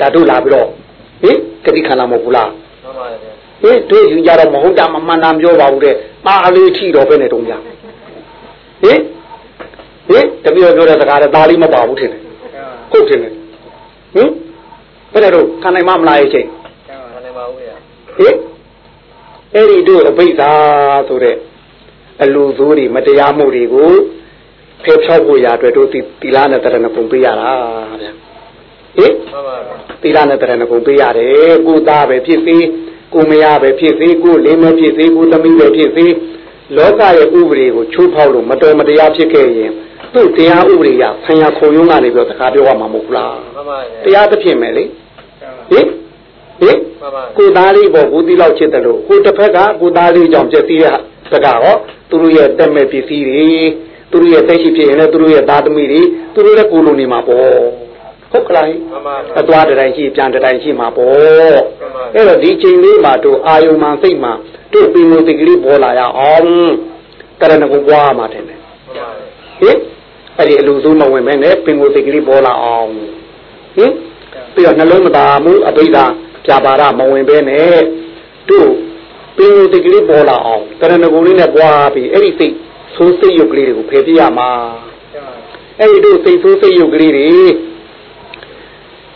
Speaker 2: ဒါတို့လာပြီးတော့ဟင်ကတိခန္ဓာမဟုတ်ဘူးလား
Speaker 3: မှန်ပါလေ
Speaker 2: ဟင်တို့ယူကြတော့မဟုတ်တာမမှန်တာပြောပါဘူးတဲ့ပါလေးထီတော့ပဲနဲ့တုံးကြဟင်ဟင်တပည့်တော်ပြောတဲ့စကားတဲ့ဒါလေးမပါဘူးထင်တယ်ဟုတ်ထင်တယ်ဟင် ဘယ်နဲ့တော့ခံနိုင်မမလားရဲ့ချိန်
Speaker 3: မနေပါဘူးရ
Speaker 2: ဟင်အဲ့ဒီတို့အဘိဓါဆိုတဲ့အလူသူတွေမတရားမှုတွေကိုဖယ်ဖြောက်ဖို့ရာအတွက်တို့ဒီသီလနဲ့တရဏဂုံပေးရတာဗျာဟင်
Speaker 3: မှန်ပါ
Speaker 2: သီလနဲ့တရဏဂုံပေးရတယ်ကိုသားပဲဖြစ်စေကိုမယားပဲဖြစ်စေကိုလင်းပဲဖြစ်စေကိုသမီးပဲဖြစ်စေလောကရဲ့ဥပဒေကိုချိုးဖောက်လို့မတော်မတရားဖြစ်ခဲ့ရင်သူ့တရားဥပဒေကဆံရခုံရုံးကနေပြီးတော့စကားပြောရမှာမဟုတ်ဘူးလား
Speaker 3: မှန်ပါလေ
Speaker 2: တရားသဖြင့်မယ်လေ ဟင်ဟင်
Speaker 3: မှန်ပါ
Speaker 2: ကိုသားလေးပေါ့ကိုသီလောက်ချစ်တယ်လို့ကိုတစ်ဖက်ကကိုသားလေးကြောင့်ပြည့်စည်တဲ့စကားဟောသူတို့ရဲ့တက်မဲ့ပစ္စည်းတွေသူတို့ရဲ့တက်ရှိဖြစ်ရင်လည်းသူတို့ရဲ့သားသမီးတွေသူတို့လည်းကိုလိုနေမှာပေါ့ဟုတ်ကလား
Speaker 3: မှန်ပါဗျာ
Speaker 2: အသွားတစ်တိုင်းရှိပြန်တစ်တိုင်းရှိမှာပေါ့အဲ့တော့ဒီချိန်လေးမှာတို့အာယုံမှန်စိတ်မှတို့ပင်ကိုတိကလေးပေါ်လာရအောင်တရဏဂုံပွားမှာတယ်
Speaker 3: မှန်ပါဗျာ
Speaker 2: ဟင်အဲ့ဒီအလူဆုံးမဝင်မဲနဲ့ပင်ကိုယ်စိတ်ကလေးပေါ်လာအောင်ဟင် ပြီးတော့နှလုံးမသာမှုအဘိဓါပြပါရမဝင်ပဲနဲ့တို့ပင်ကိုယ်စိတ်ကလေးပေါ်လာအောင်တရဏဂုံလေးနဲ့ပွားပြီးအဲ့ဒီစိတ်ဆိုးစိတ်ရုပ်ကလေးတွေကိုဖယ်ပြရမှာအဲ့ဒီတို့စိတ်ဆိုးစိတ်ရုပ်ကလေးတွေ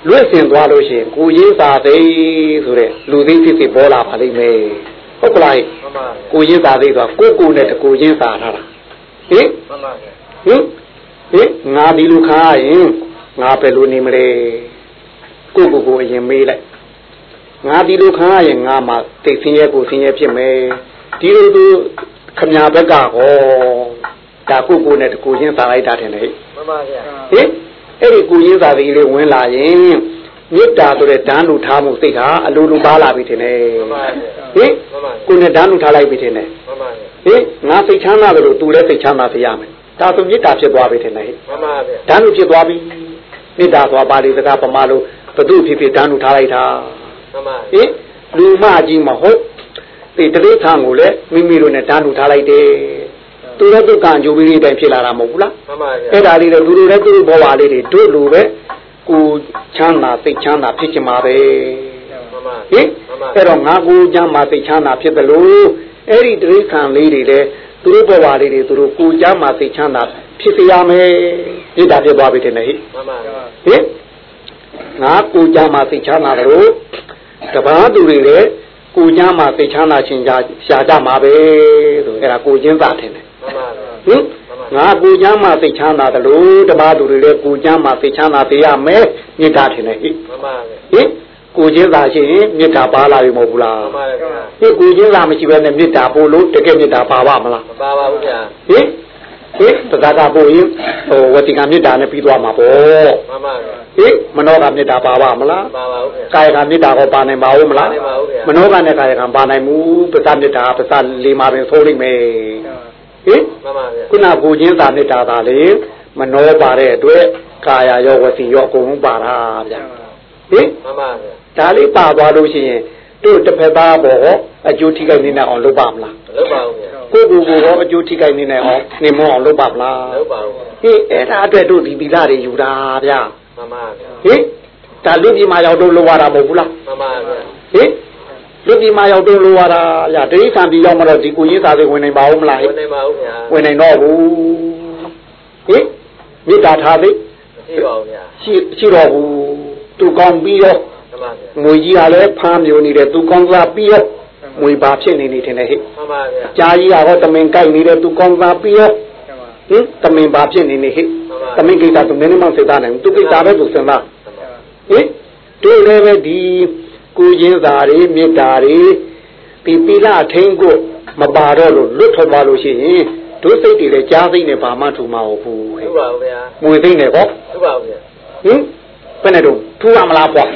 Speaker 2: လွတ်စင်သွားလို့ရှိရင်ကိုရင်းစာသိဆိုတဲ့လူသိဖြစ်ဖြစ်ပေါ်လာပါလိမ့်မယ်ဟုတ်ကလား
Speaker 3: မှန်ပါဗျာ
Speaker 2: ကိုရင်းစာသိဆိုတာကိုကိုနဲ့တကိုရင်းစာထားတာဟင်
Speaker 3: မှန်ပါဗျာ
Speaker 2: ဟင်ဟင်ငါဒီလူခါရင်ငါပဲလို့နေမလဲ ကိုကိုကိုအရင်မေးလိုက်ငါဒီလူခါရင်ငါမှတိတ်ဆင်းရဲကိုဆင်းရဲဖြစ်မယ်ဒီလိုသူခမညာဘက်ကဟောဒါကိုကိုနဲ့တကိုချင်းစာလိုက်တာတယ်လေ
Speaker 3: မှန်ပါဗျာ
Speaker 2: ဟင်အဲ့ဒီကိုချင်းစာသေးလေးဝင်လာရင်မေတ္တာဆိုတဲ့ဓာန်လူထားမှုစိတ်ဟာအလိုလိုပါလာပြီထင်တယ်
Speaker 3: မှန်ပါဗျာ
Speaker 2: ဟင်
Speaker 3: မှန်ပါဗျာ
Speaker 2: ကိုနဲ့ဓာန်လူထားလိုက်ပြီထင်တယ်
Speaker 3: မှန်ပါဗျာ
Speaker 2: ဟင်ငါစိတ်ချမ်းသာတယ်လို့သူလည်းစိတ်ချမ်းသာစေရမယ်ဒါဆိုမေတ္တာဖြစ်သွားပြီထင်တယ်ဟဲ့
Speaker 3: မှန်ပါဗျာ
Speaker 2: ဓာတ်လူဖြစ်သွားပြီမေတ္တာသွားပါဠိစကားပမာလို့ ဘသူဖြစ်ဖြစ်ဓာတ်လူထားလိုက်တာ
Speaker 3: မှန်ပါ
Speaker 2: ဟင်လူမကြီးမဟုတ်ဒီတတိထံကိုလည်းမိမိတို့နဲ့ဓာတ်လူထားလိုက်တယ်သူတို့ဒုက္ခကြိုးပြီးတိုင်းဖြစ်လာတာမဟုတ်ဘူးလား
Speaker 3: မှန်ပါဗျာ
Speaker 2: အဲ့ဒါလေးတော့သူတို့လည်းသူတို့ဘဝလေးတွေတို့လိုပဲကိုချမ်းသာစိတ်ချမ်းသာဖြစ်ချင်ပါပဲ
Speaker 3: မှန်ပါ
Speaker 2: ဟင်အဲ့တော့ငါကိုချမ်းသာစိတ်ချမ်းသာဖြစ်တယ်လို့အဲ့ဒီတတိခံလေးတွေလည်းသူတို့ဘဝလေးတွေသူတို့ကိုချမ်းသာစိတ်ချမ်းသာဖြစ်စေရမယ်မေတ္တာဖြစ်သွားပြီတဲ့ဟိ
Speaker 3: မှန်ပါဗျာ
Speaker 2: ဟင် ငါကိုကြမှာစိတ်ချမ်းသာတယ်လို့တပားသူတွေလည်းကိုကြမှာစိတ်ချမ်းသာခြင်းရှာရှာကြမှာပဲဆိုအဲ့ဒါကိုချင်းသာထင်တယ်
Speaker 3: မှန်ပါဗျာ
Speaker 2: ဟင်ငါကိုကြမှာစိတ်ချမ်းသာတယ်လို့တပားသူတွေလည်းကိုကြမှာစိတ်ချမ်းသာသေးရမယ်မေတ္တာထင်တယ်ဟိ
Speaker 3: မှန်ပါဗျာ
Speaker 2: ဟင်ကိုချင်းသာရှိရင်မေတ္တာပါလာပြီမဟုတ်ဘူးလား
Speaker 3: မှန်ပါဗျာ
Speaker 2: ဟင်ကိုချင်းသာမရှိဘဲနဲ့မေတ္တာပို့လို့တကယ်မေတ္တာပါပါမလား
Speaker 3: မပါပါဘူးဗျာ
Speaker 2: ဟင် ဟင်သဒ္ဒါကပို့ရင်ဟိုဝတိကမေတ္တာနဲ့ပြီးသွားမှာပေါ့
Speaker 3: မှန်ပါဗျာ
Speaker 2: ဟင်မနောကမေတ္တာပါပါမလား
Speaker 3: မပါပါဘူးဗျာ
Speaker 2: ကာယကမေတ္တာကိုပါနိုင်ပါဦးမလား
Speaker 3: ပါနိုင်ပါဦးဗျာ
Speaker 2: မနောကနဲ့ကာယကပါနိုင်မှုပစ္စမေတ္တာပစ္စလေးမှာပင်သိုးလိမ့်မယ်ဟင်
Speaker 3: မှန်ပါဗျာ
Speaker 2: ခုနဘူချင်းသာမေတ္တာသာလေမနောပါတဲ့အတွက်ကာယရောဝစီရောအကုန်လုံးပါတာဗျဟင်
Speaker 3: မှန်ပါဗျာ
Speaker 2: ဒါလေးပါသွားလို့ရှိရင်တို့တစ်ဖက်သားဘောအကျိုးထိခိုက်နေနိုင်အောင်လုပ်ပါမလား
Speaker 3: မလုပ်ပါဘူးဗျာ
Speaker 2: ကိုယ့်ကိုယ်ကိုရောအကျိုးထိခိုက်နေနိုင်အောင်နေမအောင်လုပ်ပါမလား
Speaker 3: မလုပ်ပါဘူးဗျာ
Speaker 2: ဟင်အဲ့ဒါအတွက်တို့ဒီဗီလာတွေယူတာဗျာ
Speaker 3: မှန်ပါဗျာ
Speaker 2: ဟင်ဒါလူပြည်မှာရောက်တော့လိုရတာမဟုတ်ဘူးလား
Speaker 3: မှန်ပါဗျာ
Speaker 2: ဟင်လူပြည်မှာရောက်တော့လိုရတာဗျာတတိဆံပြည်ရောက်မတော့ဒီကိုရင်းစာတွေဝင်နိုင်ပါဦးမလားဟင်
Speaker 3: ဝင်နေပါဦးဗျာ
Speaker 2: ဝင်နိုင်တော့ဘူးဟင်မေတ္တာထားသိ
Speaker 3: မရှိပါဘူးဗျာ
Speaker 2: ရှိရှိတော့ဘူးသူကောင်းပြီးတော့
Speaker 3: မှန်ပါဗျာ
Speaker 2: ငွေကြီးကလည်းဖမ်းမျိုးနေတယ်သူကောင်းစားပြီးတော့ ငွေပါဖြစ်နေနေတယ်ဟဲ့
Speaker 3: မှန်ပါဗျာ
Speaker 2: ကြားကြီးကတော့တမင်ကြိုက်နေတယ်သူကောင်းစားပြီးတော့ဟင်တမင်ပါဖြစ်နေနေဟဲ့တမင်ကိစ္စသူနည်းနည်းမှစိတ်သားနိုင်ဘူးသူကိစ္စပဲသူစဉ်းစားဟင်တို့လည်းပဲဒီကိုချင်းစာတွေမေတ္တာတွေဒီပိလအထင်းကိုမပါတော့လို့လွတ်ထွက်သွားလို့ရှိရင်တို့စိတ်တွေလည်းကြားစိတ်နဲ့ဘာမှထူမှာမဟုတ်ဘူးဟဲ့
Speaker 3: ဟုတ်ပါဘူးဗျာ
Speaker 2: ငွေသိမ့်တယ်ပေါ့
Speaker 3: ဟုတ်ပါဘူးဗျာ
Speaker 2: ဟင်ဘယ်နဲ့တော့ထူရမလားပေါ့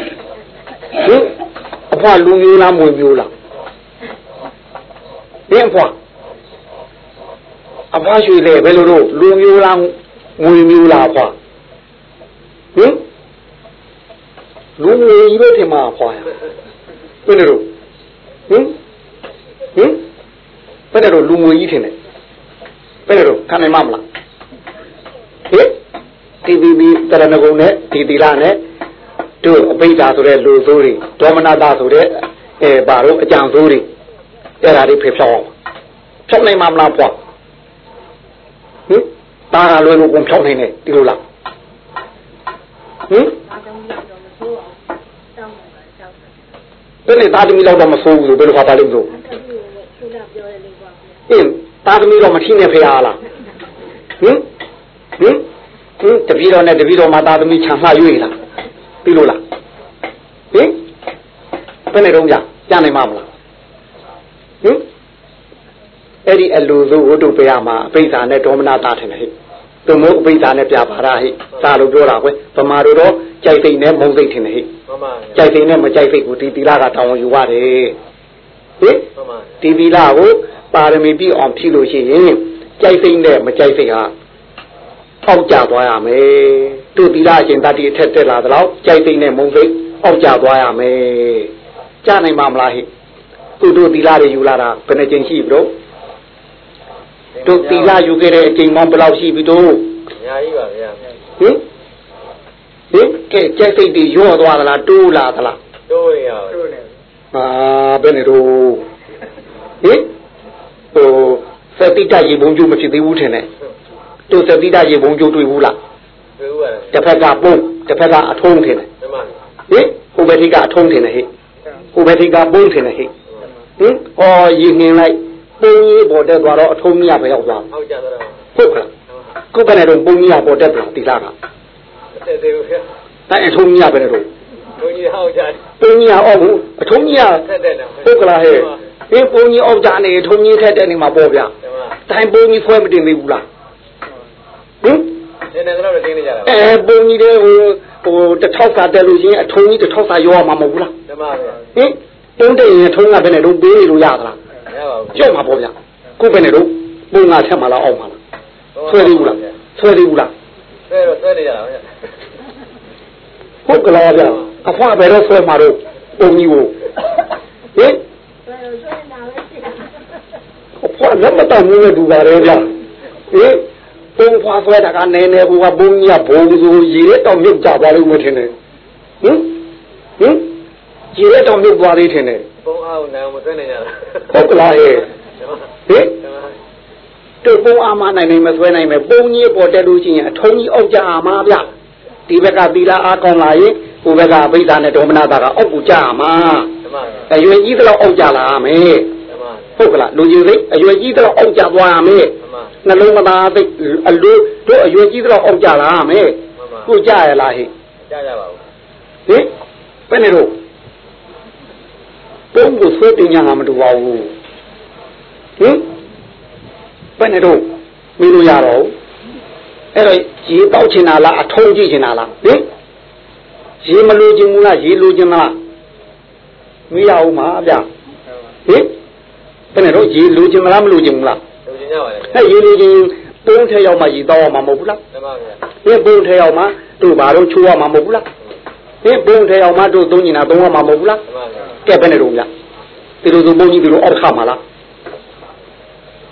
Speaker 2: ဟင်အဖွာလူမျိုးလားမွေမျိုးလား ဟင်အဖွာအဖွာရွှေလေဘယ်လိုတော့လူမျိုးလားငွေမျိုးလားအဖွာဟင်လူမျိုးကြီးပဲထင်မှာအဖွာရဘယ်နဲ့တော့ဟင်ဟင်ဘယ်နဲ့တော့လူမျိုးကြီးထင်တယ်ဘယ်နဲ့တော့ခံနိုင်မှာမလားဟင်တီဗီဘီတရဏဂုံနဲ့ဒီတီလာနဲ့တို့အပိဓာဆိုတဲ့လူဆိုးတွေဒေါမနတာဆိုတဲ့အဲဘာလို့အကြံဆိုးတွေ အဲ့ဒါတွေဖေဖြောင်းအောင်ဖြောင်းနိုင်မှာမလားဖွာဟင်တာကလွယ်လို့ကုန်ဖြောင်းနိုင်တယ်ဒီလိုလားဟင်ဘယ်နဲ့သားသမီးလောက်တော့မဆိုးဘူးလို့ဘယ်လိုခါပါလိမ့်လို့အင်းသားသမီးတော့မထီးနဲ့ဖေရလားဟင်ဟင်ဟင်တပည့်တော်နဲ့တပည့်တော်မှာသားသမီးခြံမှရွေးလားပြီးလို့လားဟင်ဘယ်နဲ့တော့ကြာကြားနိုင်မှာမလား ဟင်အဲ့ဒီအလိုစိုးဝတ္ထုပရမှာအပိဿာနဲ့ဒေါမနတာထင်တယ်ဟဲ့သူမို့အပိဿာနဲ့ပြပါရဟဲ့စာလို့ပြောတာကွယ်ဗမာတို့တော့ကြိုက်စိတ်နဲ့မုံစိတ်ထင်တယ်ဟဲ့
Speaker 3: မှန်ပါဗျာ
Speaker 2: ကြိုက်စိတ်နဲ့မကြိုက်စိတ်ကိုဒီတီလာကတောင်းဝန်ယူရတယ်ဟင်
Speaker 3: မှန်ပါ
Speaker 2: ဒီသီလကိုပါရမီပြည့်အောင်ဖြည့်လို့ရှိရင်ကြိုက်စိတ်နဲ့မကြိုက်စိတ်ဟာပေါက်ကြသွားရမယ်တို့သီလအရှင်တတိအထက်တက်လာတော့ကြိုက်သိမ့်နဲ့မုံသိမ့်အောက်ကျသွားရမယ်ကြားနိုင်မှာမလားဟိ သူတို့သီလတွေယူလာတာဘယ်နှကြိမ်ရှိပြီတော့တို့သီလယူခဲ့တဲ့အချိန်မှဘယ်လောက်ရှိပြီတို့
Speaker 3: အများကြီးပါဗျာ
Speaker 2: ဟင်ဟင်ကဲကြိုက်သိမ့်တွေရော့သွားသလားတိုးလာသလား
Speaker 3: တိုးရအောင်
Speaker 4: တို့နေ
Speaker 2: အာဘယ်နဲ့တော့ဟင်ဟိုသတိတရေဘုံကျိုးမဖြစ်သေးဘူးထင်တယ်တို့သတိတရေဘုံကျိုးတွေ့ဘူးလား
Speaker 3: ပြေဦးရတယ်
Speaker 2: တစ်ဖက်ကပုံတစ်ဖက်ကအထုံးထင်တယ်
Speaker 3: ဓမ္မ
Speaker 2: ဟင်ဟိုဘက်ထိကအထုံးထင်တယ်ဟဲ့ဟိုဘက်ထိကပုံထင်တယ်ဟဲ့ ဟင်အော်ရေငင်လိုက်ပုံကြီးပေါ်တက်သွားတော့အထုံးကြီးကပဲရောက်သွား
Speaker 3: အောက်ကြတော့
Speaker 2: ဟုတ်ကလားခုကလည်းတော့ပုံကြီးကပေါ်တက်ပြန်တီလာက
Speaker 3: တဲ့သေးဘူးဗျာ
Speaker 2: အဲအထုံးကြီးကပဲတော့
Speaker 3: ဘုန်းကြီးဟောက်ကြတယ်
Speaker 2: ပုံကြီးကအောက်ဘူးအထုံးကြီးက
Speaker 3: ဆက်တဲ့နော်
Speaker 2: ဟုတ်ကလားဟဲ့ဟင်ပုံကြီးအောက်ကြနေအထုံးကြီးထက်တဲ့နေမှာပေါ့ဗျာ
Speaker 3: ဓမ္မ
Speaker 2: တိုင်းပုံကြီးဆွဲမတင်သေးဘူးလားဟင်
Speaker 3: နည်းနည်းတော့တင်းနေကြတာ
Speaker 2: အဲပုံကြီးတဲ့ဟိုဟိုတစ်ထောက်စာတက်လို့ရှိရင်အထုံးကြီးတစ်ထောက်စာရောရမှာမဟုတ်ဘူးလား
Speaker 3: ဓမ္မဗျာ
Speaker 2: ဟင် ပုံတဲ့ရင်ထုံးကဘယ်နဲ့တော့ပေးနေလို့ရသလား
Speaker 3: မရပါဘူး
Speaker 2: ကြောက်မှာပေါ့ဗျာကိုယ်ပဲနဲ့တော့ပုံငါထက်မှာလားအောက်မှာလားဆွဲသေးဘူးလားဆွဲသေးဘူးလား
Speaker 3: ဆွဲတော့ဆွဲနေကြတာဗျာ
Speaker 2: ဟုတ်ကလားဗျာအဖွားပဲတော့ဆွဲမှာတော့ပုံကြီးကိုဟင်အဖွားလက်မတမ်းဘူးလေဒူပါရဲ့ဗျာဟင်ပုံဖွားဆွဲတာကနဲနဲဘူးကပုံကြီးကဘုံဆိုရေရက်တော့မြုပ်ကြသွားလို့မထင်နဲ့ဟင်ဟင် ရေရက်တော့မြုပ်သွားသေးထင်တယ်
Speaker 3: ဘုံအောင်နာမဆွဲနေကြတာ
Speaker 2: ဟုတ်ကလားဟဲ့
Speaker 3: ဓမ္မ
Speaker 2: ဟင်
Speaker 3: ဓမ္မ
Speaker 2: တို့ပုံအာမနိုင်နိုင်မဆွဲနိုင်မယ်ပုံကြီးပေါ်တက်လို့ရှိရင်အထုံးကြီးအောက်ကြအာမဗျဒီဘက်ကသီလအားကောင်းလာရင်ဟိုဘက်ကအဘိဓါနဲ့ဒေါမနတာကအောက်ကိုကြအာမ
Speaker 3: ဓမ္မ
Speaker 2: အရွယ်ကြီးတော့အောက်ကြလာရမယ်
Speaker 3: ဓမ္မ
Speaker 2: ဟုတ်ကလားလူကြီးစိတ်အရွယ်ကြီးတော့အောက်ကြသွားရမယ်
Speaker 3: ဓမ္မ
Speaker 2: နှလုံးမသားသိအလူတို့အရွယ်ကြီးတော့အောက်ကြလာရမယ်
Speaker 3: ဓမ္မ
Speaker 2: ကိုကြရလားဟိ
Speaker 3: ကြားကြပါဦး
Speaker 2: ဟင်ဘယ်နဲ့တော့ ပုံကိုဆွဲတင်ညာမတူပါဘူးဟင်ဘယ်နဲ့တော့မင်းတို့ရတော့အဲ့တော့ရေတောက်ချင်တာလားအထုံးကြည့်ချင်တာလားဟင်ရေမလိုချင်ဘူးလားရေလိုချင်မလားမရဘူးမှာဗျဟင်ဘယ်နဲ့တော့ရေလိုချင်မလားမလိုချင်ဘူးလား
Speaker 3: လူချင်းကြပါလေ
Speaker 2: အဲ့ရေလိုချင်ပုံထဲရောက်မှရေတောက်ရမှာမဟုတ်ဘူးလား
Speaker 3: ဓမ္မဗျာ
Speaker 2: ဟင်ပုံထဲရောက်မှတို့ဘာလို့ချိုးရမှာမဟုတ်ဘူးလားဟင်ပုံထဲရောက်မှတို့သုံးညင်တာသုံးရမှာမဟုတ်ဘူးလား
Speaker 3: ဓမ္မဗျာ
Speaker 2: ကဲဘယ်နဲ့တော့ဗျဒီလိုဆိုပုံကြီးဒီလိုအောက်ခမှာလား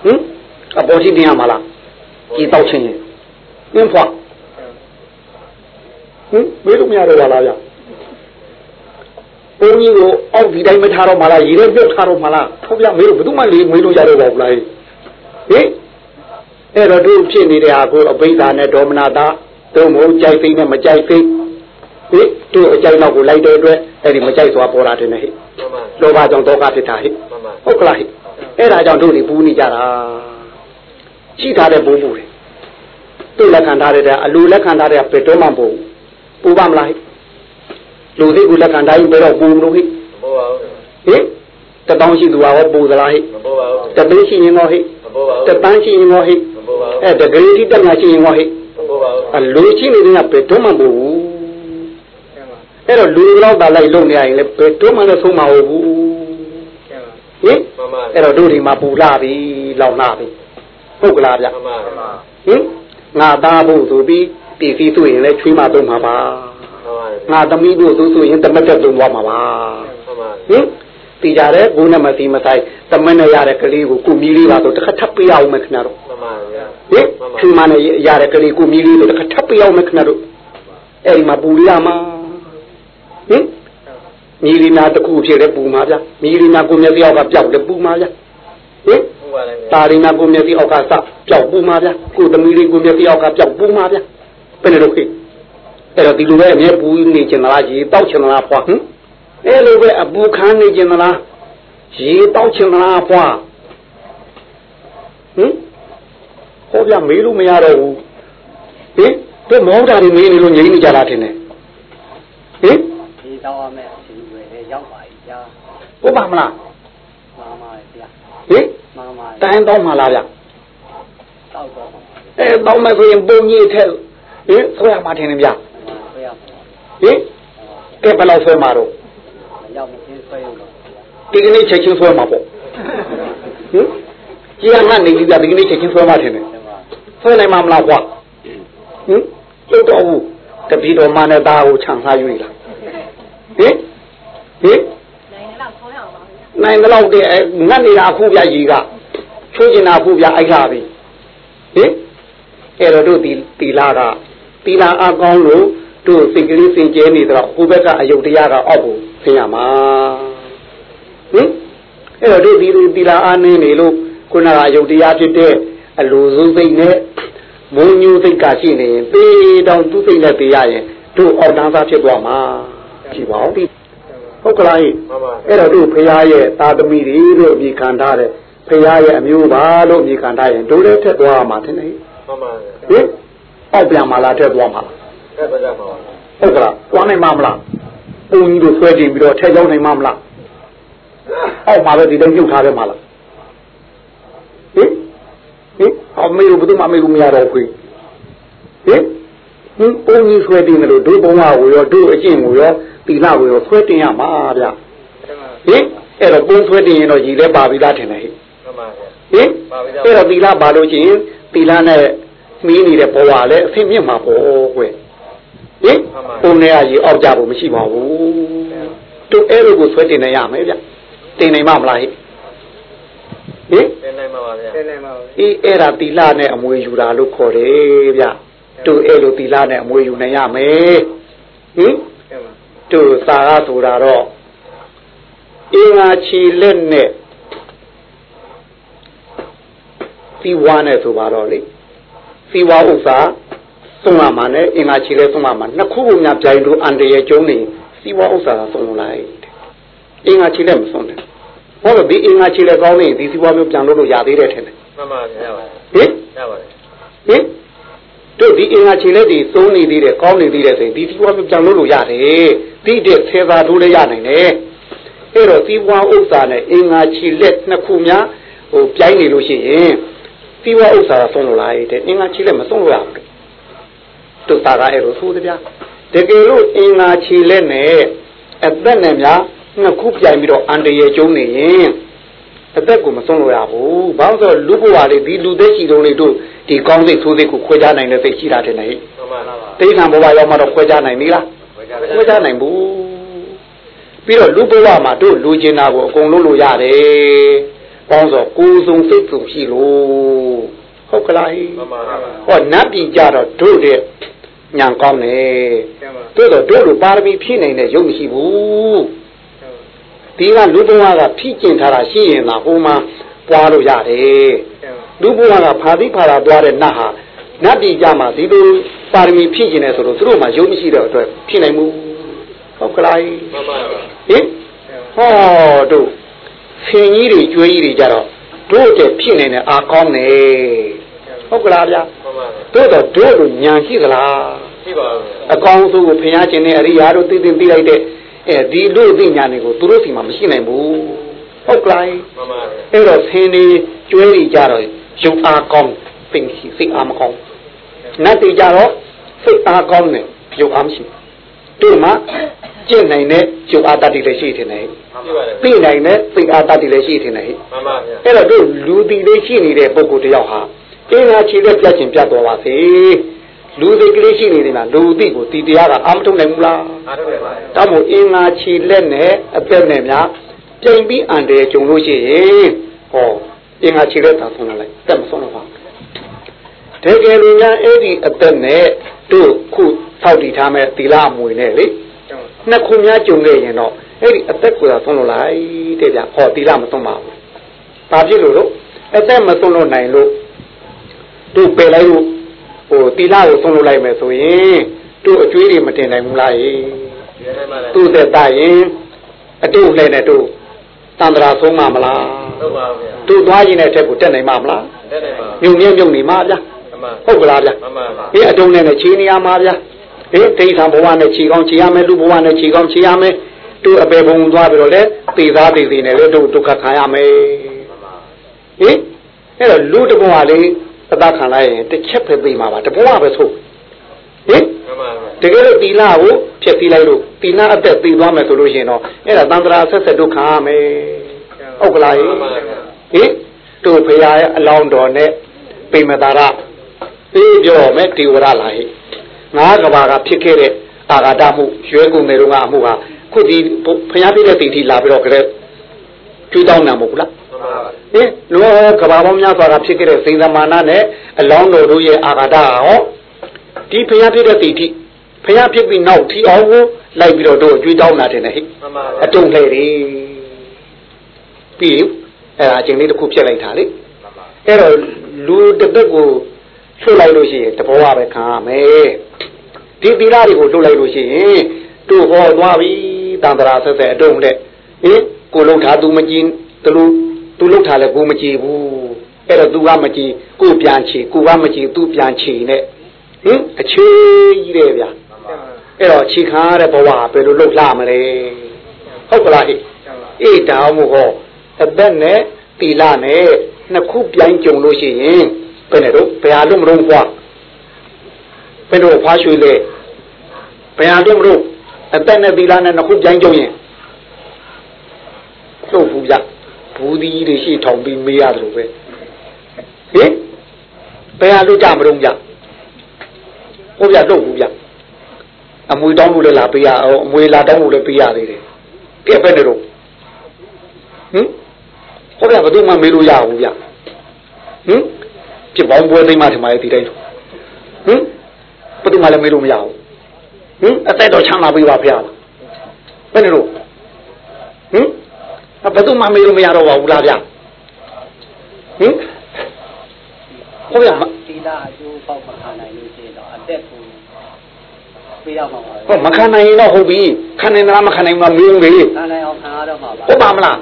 Speaker 2: ဟင်အပေါ်ရှိတင်ရမှာလားကြည်တောက်ချင်းရင်ဟင်ဖွာဟင်မေးလို့မရတော့ပါလားဗျပုံကြီးကိုအောက်ဒီတိုင်းမထားတော့မှလားရေထဲပြုတ်ထားတော့မှလားထောက်ပြမေးလို့ဘယ်သူမှလေမေးလို့ရတော့ပါဘူးလားဟင်အဲ့တော့တို့ဖြစ်နေတဲ့ဟာကိုအဘိဓါနဲ့ဒေါမနတာတို့မဟုတ်ကြိုက်သိနဲ့မကြိုက်သိဟင်တို့အကြိုက်နောက်ကိုလိုက်တဲ့အတွက်အဲ့ဒီမကြိုက်စွာပေါ်လာတယ်နဲ့ဟဲ့
Speaker 3: ဓမ္မ
Speaker 2: လောဘကြောင့်ဒုက္ခဖြစ်တာဟဲ့
Speaker 3: ဓမ္မ
Speaker 2: ဟုတ်ကလားဟဲ့အဲ့ဒါကြောင့်တို့တွေပူနေကြတာရှိထားတဲ့ပူပူတယ်တို့လက်ခံထားတဲ့အလူလက်ခံထားတဲ့ဘယ်တော့မှမပူဘူးပူပါမလားဟဲ့လူစိတ်ကိုလက်ခံထားရင်ဘယ်တော့ပူမလို့ဟဲ့
Speaker 3: မပေါ်ပါဘူး
Speaker 2: ဟင်တပေါင်းရှိသူကရောပူသလားဟဲ့
Speaker 3: မပေါ်ပါဘူး
Speaker 2: တသိန်းရှိရင်ရောဟဲ့
Speaker 3: မပေါ်ပါဘူး
Speaker 2: တပန်းရှိရင်ရောဟဲ့
Speaker 3: မပေါ်ပါဘူး
Speaker 2: အဲတဂရီတိတက်ညာရှိရင်ရောဟဲ့
Speaker 3: မပေါ်ပါဘူး
Speaker 2: အလူရှိနေတဲ့ကဘယ်တော့မှမပူဘူး အဲ့တော့လူတော့တာလိုက်လုံနေရရင်လည်းဘယ်တော့မှလည်းဆုံးမဟုတ်ဘူးဟင်
Speaker 3: မမ
Speaker 2: အဲ့တော့တို့ဒီမှာပူလာပြီလောင်လာပြီဟုတ်ကလားဗျ
Speaker 3: မမ
Speaker 2: ဟင်ငါသားဖို့ဆိုပြီးတည်ပြီးဆိုရင်လည်းချွေးမသုံးမှာပါ
Speaker 3: မမ
Speaker 2: ငါသမီးဖို့ဆိုဆိုရင်တမက်တက်သုံးသွားမှာပါ
Speaker 3: မမ
Speaker 2: ဟင်တည်ကြတဲ့ဘုန်းနဲ့မသိမဆိုင်တမက်နဲ့ရတဲ့ကလေးကိုကိုမီးလေးပါဆိုတစ်ခါထပ်ပေးအောင်မယ်ခင်ဗျားတို့
Speaker 3: မမဗျာ
Speaker 2: ဟင်ချွေးမနဲ့ရတဲ့ကလေးကိုမီးလေးဆိုတစ်ခါထပ်ပေးအောင်မယ်ခင်ဗျားတို့အဲ့ဒီမှာပူရမှာ ဟင်မီလီနာတစ်ခုဖြစ်တယ်ပူမှာဗျမီလီနာကိုမျက်ပြောက်ကပြောက်တယ်ပူမှာဗျဟင်
Speaker 3: ဟုတ်ပါလေ
Speaker 2: တာရီနာကိုမျက်စိအောက်ကစပျောက်ပူမှာဗျကိုသမီးလေးကိုမျက်စိအောက်ကပျောက်ပူမှာဗျဘယ်လိုဖြစ်အဲ့တော့ဒီလိုပဲအမြဲပူနေချင်သလားရေတောက်ချင်သလားဖွာဟင်အဲ့လိုပဲအပူခမ်းနေချင်သလားရေတောက်ချင်သလားဖွာဟင်ဟောပြမေးလို့မရတော့ဘူးဟင်တို့မောတာတွေမေးနေလို့ငြိမ်းနေကြတာထင်တယ်ဟင်
Speaker 4: ဒီတော့အမဲ့အစီအဝေးလေးရောက်ပါပြီကြာ
Speaker 2: ဟုတ်ပါမလား
Speaker 4: မှန်ပါဗျာ
Speaker 2: ဟင်
Speaker 4: မှန်ပါ
Speaker 2: တိုင်းတော့မှလားဗျ
Speaker 4: တောက်တော့ပါ
Speaker 2: အဲတော့မယ်ဆိုရင်ပုံကြီးထက်ဟင်ဆွဲရမှာထင်တယ်ဗျ
Speaker 4: ဆွဲရပါ
Speaker 2: ဟင်ကဲဘယ်လောက်ဆွဲမှာတော့
Speaker 4: မရောက်မချင်းဆွဲရုံတော့ဗျာ
Speaker 2: ဒီကနေ့ချက်ချင်းဆွဲမှာပေါ့ဟင်ကြီးကငတ်နေပြီဗျဒီကနေ့ချက်ချင်းဆွဲမှာထင်တယ်
Speaker 4: ဒီမှာ
Speaker 2: ဆွဲနိုင်မှာမလားကွာဟင်ကျုပ်တော့ဘူးတပီတော်မနဲ့သားကိုခြံထားယူလား ဟင်ဟင်နိုင်တော့တဲ့ငတ်နေတာအခုပြကြီးကချိုးကျင်တာအခုပြအိုက်လာပြီဟင်အဲ့တော့တို့ဒီတီလာကတီလာအကောင်းလို့တို့စိတ်ကလေးစင်ကြဲနေတော့ဟိုဘက်ကအယုတ်တရားကအောက်ကိုဆင်းရမှာဟင်အဲ့တော့တို့ဒီတီလာအားနေနေလို့ခုနကအယုတ်တရားဖြစ်တဲ့အလိုစုစိတ်နဲ့မုံညူစိတ်ကရှိနေရင်ပေတောင်သူစိတ်နဲ့ပေရရင်တို့အောက်တန်းသားဖြစ်သွားမှာ ရှိပါဦးဟုတ်ကလားဟိ
Speaker 3: မှန်ပါ
Speaker 2: အဲ့တော့တို့ဖရာရဲ့သာသမီတွေလို့အမိခံထားတဲ့ဖရာရဲ့အမျိုးပါလို့အမိခံထားရင်တို့လည်းထက်သွားမှာထင်တယ်
Speaker 3: မှန်ပါ
Speaker 2: ဟင်အောက်ပြန်มาလားထက်သွားမှာလား
Speaker 3: အဲ့ဒါကြောင့်ပါ
Speaker 2: ဟုတ်ကလားသွားနိုင်မှာမလားပုံကြီးတို့ဆွဲတင်ပြီးတော့ထက်ရောက်နိုင်မှာမလားအောက်မှာပဲဒီတိုင်းညှုပ်ထားတယ်မှာလားဟင်ဟင်အမေတို့ဘယ်သူမှအမေတို့မရတော့ခွေဟင်ဟင်ပုံကြီးဆွဲတင်တယ်လို့ဒုဘုံကကိုရောဒုအကျင့်ကိုရော တီလာကိုရောဆွဲတင်ရမှာဗျဟင်အဲ့တော့ပုံဆွဲတင်ရင်တော့ရည်လဲပါပြီလားထင်တယ်ဟိ
Speaker 3: မှန်ပါဗျာ
Speaker 2: ဟင်အဲ့တော့သီလပါလို့ရှိရင်သီလနဲ့မီးနေတဲ့ဘဝလည်းအဖြစ်မြင့်မှာပေါ့ကွယ်ဟင်ပုံနဲ့အကြီးအောက်ကြဖို့မရှိပါဘူးသူအဲ့လိုကိုဆွဲတင်နေရမယ်ဗျတင်နိုင်မှာမလားဟိဟင်
Speaker 3: သင်နိုင်ပါပါဗျာသင်နိုင်ပါပါ
Speaker 2: အေးအဲ့ဒါသီလနဲ့အမွေယူတာလို့ခေါ်တယ်ဗျသူအဲ့လိုသီလနဲ့အမွေယူနိုင်ရမယ်ဟင် သူသာရဆိုတာတော့အင်္ဂါချီလက်နဲ့သီဝါနဲ့ဆိုပါတော့လေသီဝါဥစ္စာသုံးရမှာနဲ့အင်္ဂါချီလဲသုံးရမှာနှစ်ခုကိုများပြိုင်လို့အန္တရာယ်ကျုံးနေသီဝါဥစ္စာကသုံးလိုက်အင်္ဂါချီလဲမသုံးနဲ့ဟောတော့ဒီအင်္ဂါချီလဲကောင်းနေဒီသီဝါမျိုးပြန်လို့လို့ရသေးတယ်ထင်တယ်
Speaker 3: မှန်ပါဗျာရပါတယ်
Speaker 2: ဟင်
Speaker 3: ရပါတယ်
Speaker 2: ဟင် တို့ဒီအင်္ဂါခြေလက်တွေသုံးနေသေးတယ်ကောင်းနေသေးတယ်ဆိုရင်ဒီသီးပွားပြန်လို့လို့ရတယ်တိတဲ့ဆယ်သာတို့လည်းရနိုင်တယ်အဲ့တော့သီးပွားဥစ္စာနဲ့အင်္ဂါခြေလက်နှစ်ခုများဟိုပြိုင်းနေလို့ရှိရင်သီးပွားဥစ္စာကသုံးလို့လားတဲ့အင်္ဂါခြေလက်မသုံးလို့ရဘူးတို့သာကအဲ့လိုဆိုတယ်ဗျာတကယ်လို့အင်္ဂါခြေလက်နဲ့အသက်နဲ့များနှစ်ခုပြိုင်ပြီးတော့အန္တရာယ်ကျုံးနေရင် အသက်ကိုမဆုံးလို့ရဘူး။ဘာလို့ဆိုလူဘဝလေးဒီလူသက်ရှိတုံးလေးတို့ဒီကောင်းစိတ်ဆိုးစိတ်ကိုခွဲခြားနိုင်တဲ့စိတ်ရှိတာတဲ့နေ
Speaker 3: မှန်ပါပါ။
Speaker 2: တိဋ္ဌာန်ဘဝရောက်မှတော့ခွဲခြားနိုင်ပြီလား
Speaker 3: ဝေကြ။
Speaker 2: ခွဲခြားနိုင်ဘူး။ပြီးတော့လူဘဝမှာတို့လူကျင်တာကိုအကုန်လုံးလို့ရတယ်။ပေါင်းဆိုကိုယ်စုံစိတ်စုံရှိလို့ဟုတ်ကလား
Speaker 3: မှန်ပါပါ။
Speaker 2: ဟောနတ်ပြည်ကြတော့တို့တဲ့ညာကောင်းတယ်။တို့တော့တို့လိုပါရမီဖြည့်နိုင်တဲ့ရုပ်မရှိဘူး။ ဒီကလူဘဝကဖြည့်ကျင်ထားတာရှိရင်သာဟိုမှာပွားလို့ရတယ်။လူဘဝကဖာတိဖာတာသွားတဲ့နတ်ဟာနတ်ပြည်ကြမှာဒီလိုပါရမီဖြည့်ကျင်တယ်ဆိုတော့သူတို့မှရုပ်မရှိတဲ့အတွက်ဖြည့်နိုင်မှုဟုတ်ကလား
Speaker 3: မှန်ပါပါ
Speaker 2: ဟင်ဟောတို့ဆင်ကြီးတွေကျွေးကြီးတွေကြတော့တို့တဲ့ဖြည့်နိုင်တဲ့အာကောင်းတယ်ဟုတ်ကလားဗျာ
Speaker 3: မှန်ပါပါ
Speaker 2: တို့တော့တို့လိုညာရှိသလား
Speaker 3: ရှိပါဘူး
Speaker 2: အကောင်းဆုံးကိုဖျားခြင်းနဲ့အရိယာတို့သိသိသိလိုက်တဲ့ အဲဒီလို့သိညာတွေကိုသူတို့စီမှာမရှိနိုင်ဘူးဟုတ်ကလား
Speaker 3: မှန်ပါပါ
Speaker 2: အဲ့တော့ဆင်းနေကျွဲနေကြတော့ရုပ်အားကောင်းပင်ရှိစိတ်အားမကောင်းနတ်တွေကြတော့စိတ်အားကောင်းတယ်ရုပ်အားမရှိတို့မှကျင့်နိုင်တဲ့ရုပ်အားတတ်တယ်လည်းရှိတယ်နဲ့
Speaker 3: ရှိပါတယ်
Speaker 2: သိနိုင်တဲ့စိတ်အားတတ်တယ်လည်းရှိတယ်နဲ့
Speaker 3: မှန်ပါဗျာ
Speaker 2: အဲ့တော့တို့လူတီလေးရှိနေတဲ့ပုဂ္ဂိုလ်တယောက်ဟာအင်းဟာခြေလက်ပြတ်ခြင်းပြတ်တော်ပါစေ လူစိတ်ကလေးရှိနေတယ်လားလူတိကိုတီတရားကအာမထုံနိုင်ဘူးလား
Speaker 3: အားထုတ်ပါ
Speaker 2: တောင်းမို့အင်းငါခြေလက်နဲ့အသက်နဲ့များပြိမ်ပြီးအန်တယ်ကြုံလို့ရှိရင်ဟောအင်းငါခြေလက်သာဆုံးလိုက်တက်မဆုံးတော့ပါတကယ်လို့ညာအဲ့ဒီအသက်နဲ့တို့ခုထောက်တည်ထားမဲ့သီလအမွေနဲ့လေနှစ်ခုများကြုံခဲ့ရင်တော့အဲ့ဒီအသက်ကိုသာဆုံးလို့လိုက်တဲ့ဗျဟောသီလမဆုံးပါဘူးဘာဖြစ်လို့လို့အသက်မဆုံးလို့နိုင်လို့တို့ပယ်လိုက်လို့ ဟိုသီလကိုဆုံးလို့လိုက်မယ်ဆိုရင်တို့အကျွေးတွေမတင်နိုင်ဘူးလားဟေ
Speaker 3: ဒီနေ့မှလည်း
Speaker 2: သူ့သက်တရင်အတုလှဲ့နဲ့တို့တန္တရာဆုံးမမလား
Speaker 3: ဟုတ်ပါဗျာ
Speaker 2: သူ့သွားရင်တဲ့ထက်ကိုတက်နိုင်မှာမလား
Speaker 3: တက်နေပါ
Speaker 2: မြုံမြဲမြုံနေမှာဗျာ
Speaker 3: မှန်ပါ
Speaker 2: ဟုတ်ကလားဗျာ
Speaker 3: မှန်ပါပါ
Speaker 2: ဒီအတုံးနဲ့နဲ့ခြေနေရမှာဗျာဒီဒိဋ္ဌံဘဝနဲ့ခြေကောင်းခြေရမယ်လူဘဝနဲ့ခြေကောင်းခြေရမယ်သူ့အပေဘုံသွားပြီးတော့လေသေသားသေသေးနဲ့လေတို့ဒုက္ခခံရမယ်ဟင်အဲ့တော့လူတစ်ဘဝလေး သတ္တခံလိုက်ရင်တစ်ချက်ပဲသိမှာပါတစ်ဘဝပဲဆိုဟင်
Speaker 3: မှန်ပါဗျာ
Speaker 2: တကယ်လို့သီလကိုဖြည့်ပြီးလိုက်လို့သီလအသက်သိသွားမယ်ဆိုလို့ရှိရင်တော့အဲ့ဒါတန္တရာဆက်ဆက်ဒုက္ခရမယ်ဟုတ်ကလားဟင်
Speaker 3: မှန်ပါဗျာ
Speaker 2: ဟင်တို့ဖရာရဲ့အလောင်းတော်နဲ့ပိမတာရပြေးပြောမယ်တေဝရလာဟိငါးကဘာကဖြစ်ခဲ့တဲ့အာဃာတမှုရွဲကုန်တယ်တော့ကအမှုဟာခုဒီဖျားပြတဲ့တိတိလာပြီးတော့ကြတဲ့ကျွေးတောင်းတာမဟုတ်ဘူးလား ဟင်လောကဘာပေါင်းများစွာကဖြစ်ခဲ့တဲ့စိန်သမာနနဲ့အလောင်းတော်တို့ရဲ့အာဃာတဟောဒီဖျားပြတဲ့တိတိဖျားဖြစ်ပြီးနောက်ထီအောင်ကိုလိုက်ပြီးတော့တို့ကျွေးတောင်းတာတင်တယ်ဟိအတုံးလေတွေပြီးအဲ့ဒါအချိန်လေးတစ်ခုဖြစ်လိုက်တာလေအဲ့တော့လူတစ်သက်ကိုဆွတ်လိုက်လို့ရှိရင်တဘောပဲခံရမယ်ဒီသီလတွေကိုလှုပ်လိုက်လို့ရှိရင်တို့ဟောသွားပြီတန်တရာဆက်ဆက်အတုံးတဲ့ဟင်ကိုလှုပ်ထားသူမကြည့်တလူ သူလှုပ်ထားလဲကိုမကြည့်ဘူးအဲ့တော့သူကမကြည့်ကိုပြန်ချီကိုကမကြည့်သူပြန်ချီနဲ့ဟင်အခြေကြီးတယ်ဗျာအဲ့တော့ခြေခံရတဲ့ဘဝဘယ်လိုလှုပ်လှမလဲဟုတ်ကလားဟိအေးတောင်းမို့ဟောအသက်နဲ့သီလနဲ့နှစ်ခုပြိုင်ကြုံလို့ရှိရင်ဘယ်နဲ့တော့ဘယ်ဟာလို့မလို့ကွာဘယ်တော့ဖွားရွှေလဲဘယ်ဟာလို့မလို့အသက်နဲ့သီလနဲ့နှစ်ခုပြိုင်ကြုံရင်လှုပ်ဘူးဗျ ဘူးဒီတွေရှိထောင်ပြီးမေးရတယ်လို့ပဲဟင်ဘယ်ဟာလို့ကြမလို့ဗျဟုတ်ဗျလှုပ်ဘူးဗျအမွေတောင်းလို့လည်းလာပေးရအောင်အမွေလာတောင်းလို့လည်းပေးရသေးတယ်ကဲပဲနေတော့ဟင်ဟုတ်ဗျဘယ်သူမှမေးလို့ရဘူးဗျဟင်ပြပေါင်းပွဲသိမှထင်ပါရဲ့ဒီတိုင်းဟင်ဘယ်သူမှလည်းမေးလို့မရဘူးဟင်အသက်တော်ချမ်းသာပေးပါဖေရလားဘယ်နေတော့ဟင် ဘယ်သူမှမေးလို့မရတော့ပါဘူးလားဗျဟင်ဟုတ်ဗျ
Speaker 4: ဒီလာအကျိုးပေါက်မခံနိုင်လို့ရှိရင်တော့အသက်ကိုပေးရမှာပါ
Speaker 2: ဟောမခံနိုင်ရင်တော့ဟုတ်ပြီခံနိုင်လားမခံနိုင်ဘူးလားမင်းလေ
Speaker 4: ခံနိုင်အောင်ခံရတော့မှာပါ
Speaker 2: ဟုတ်ပါမလား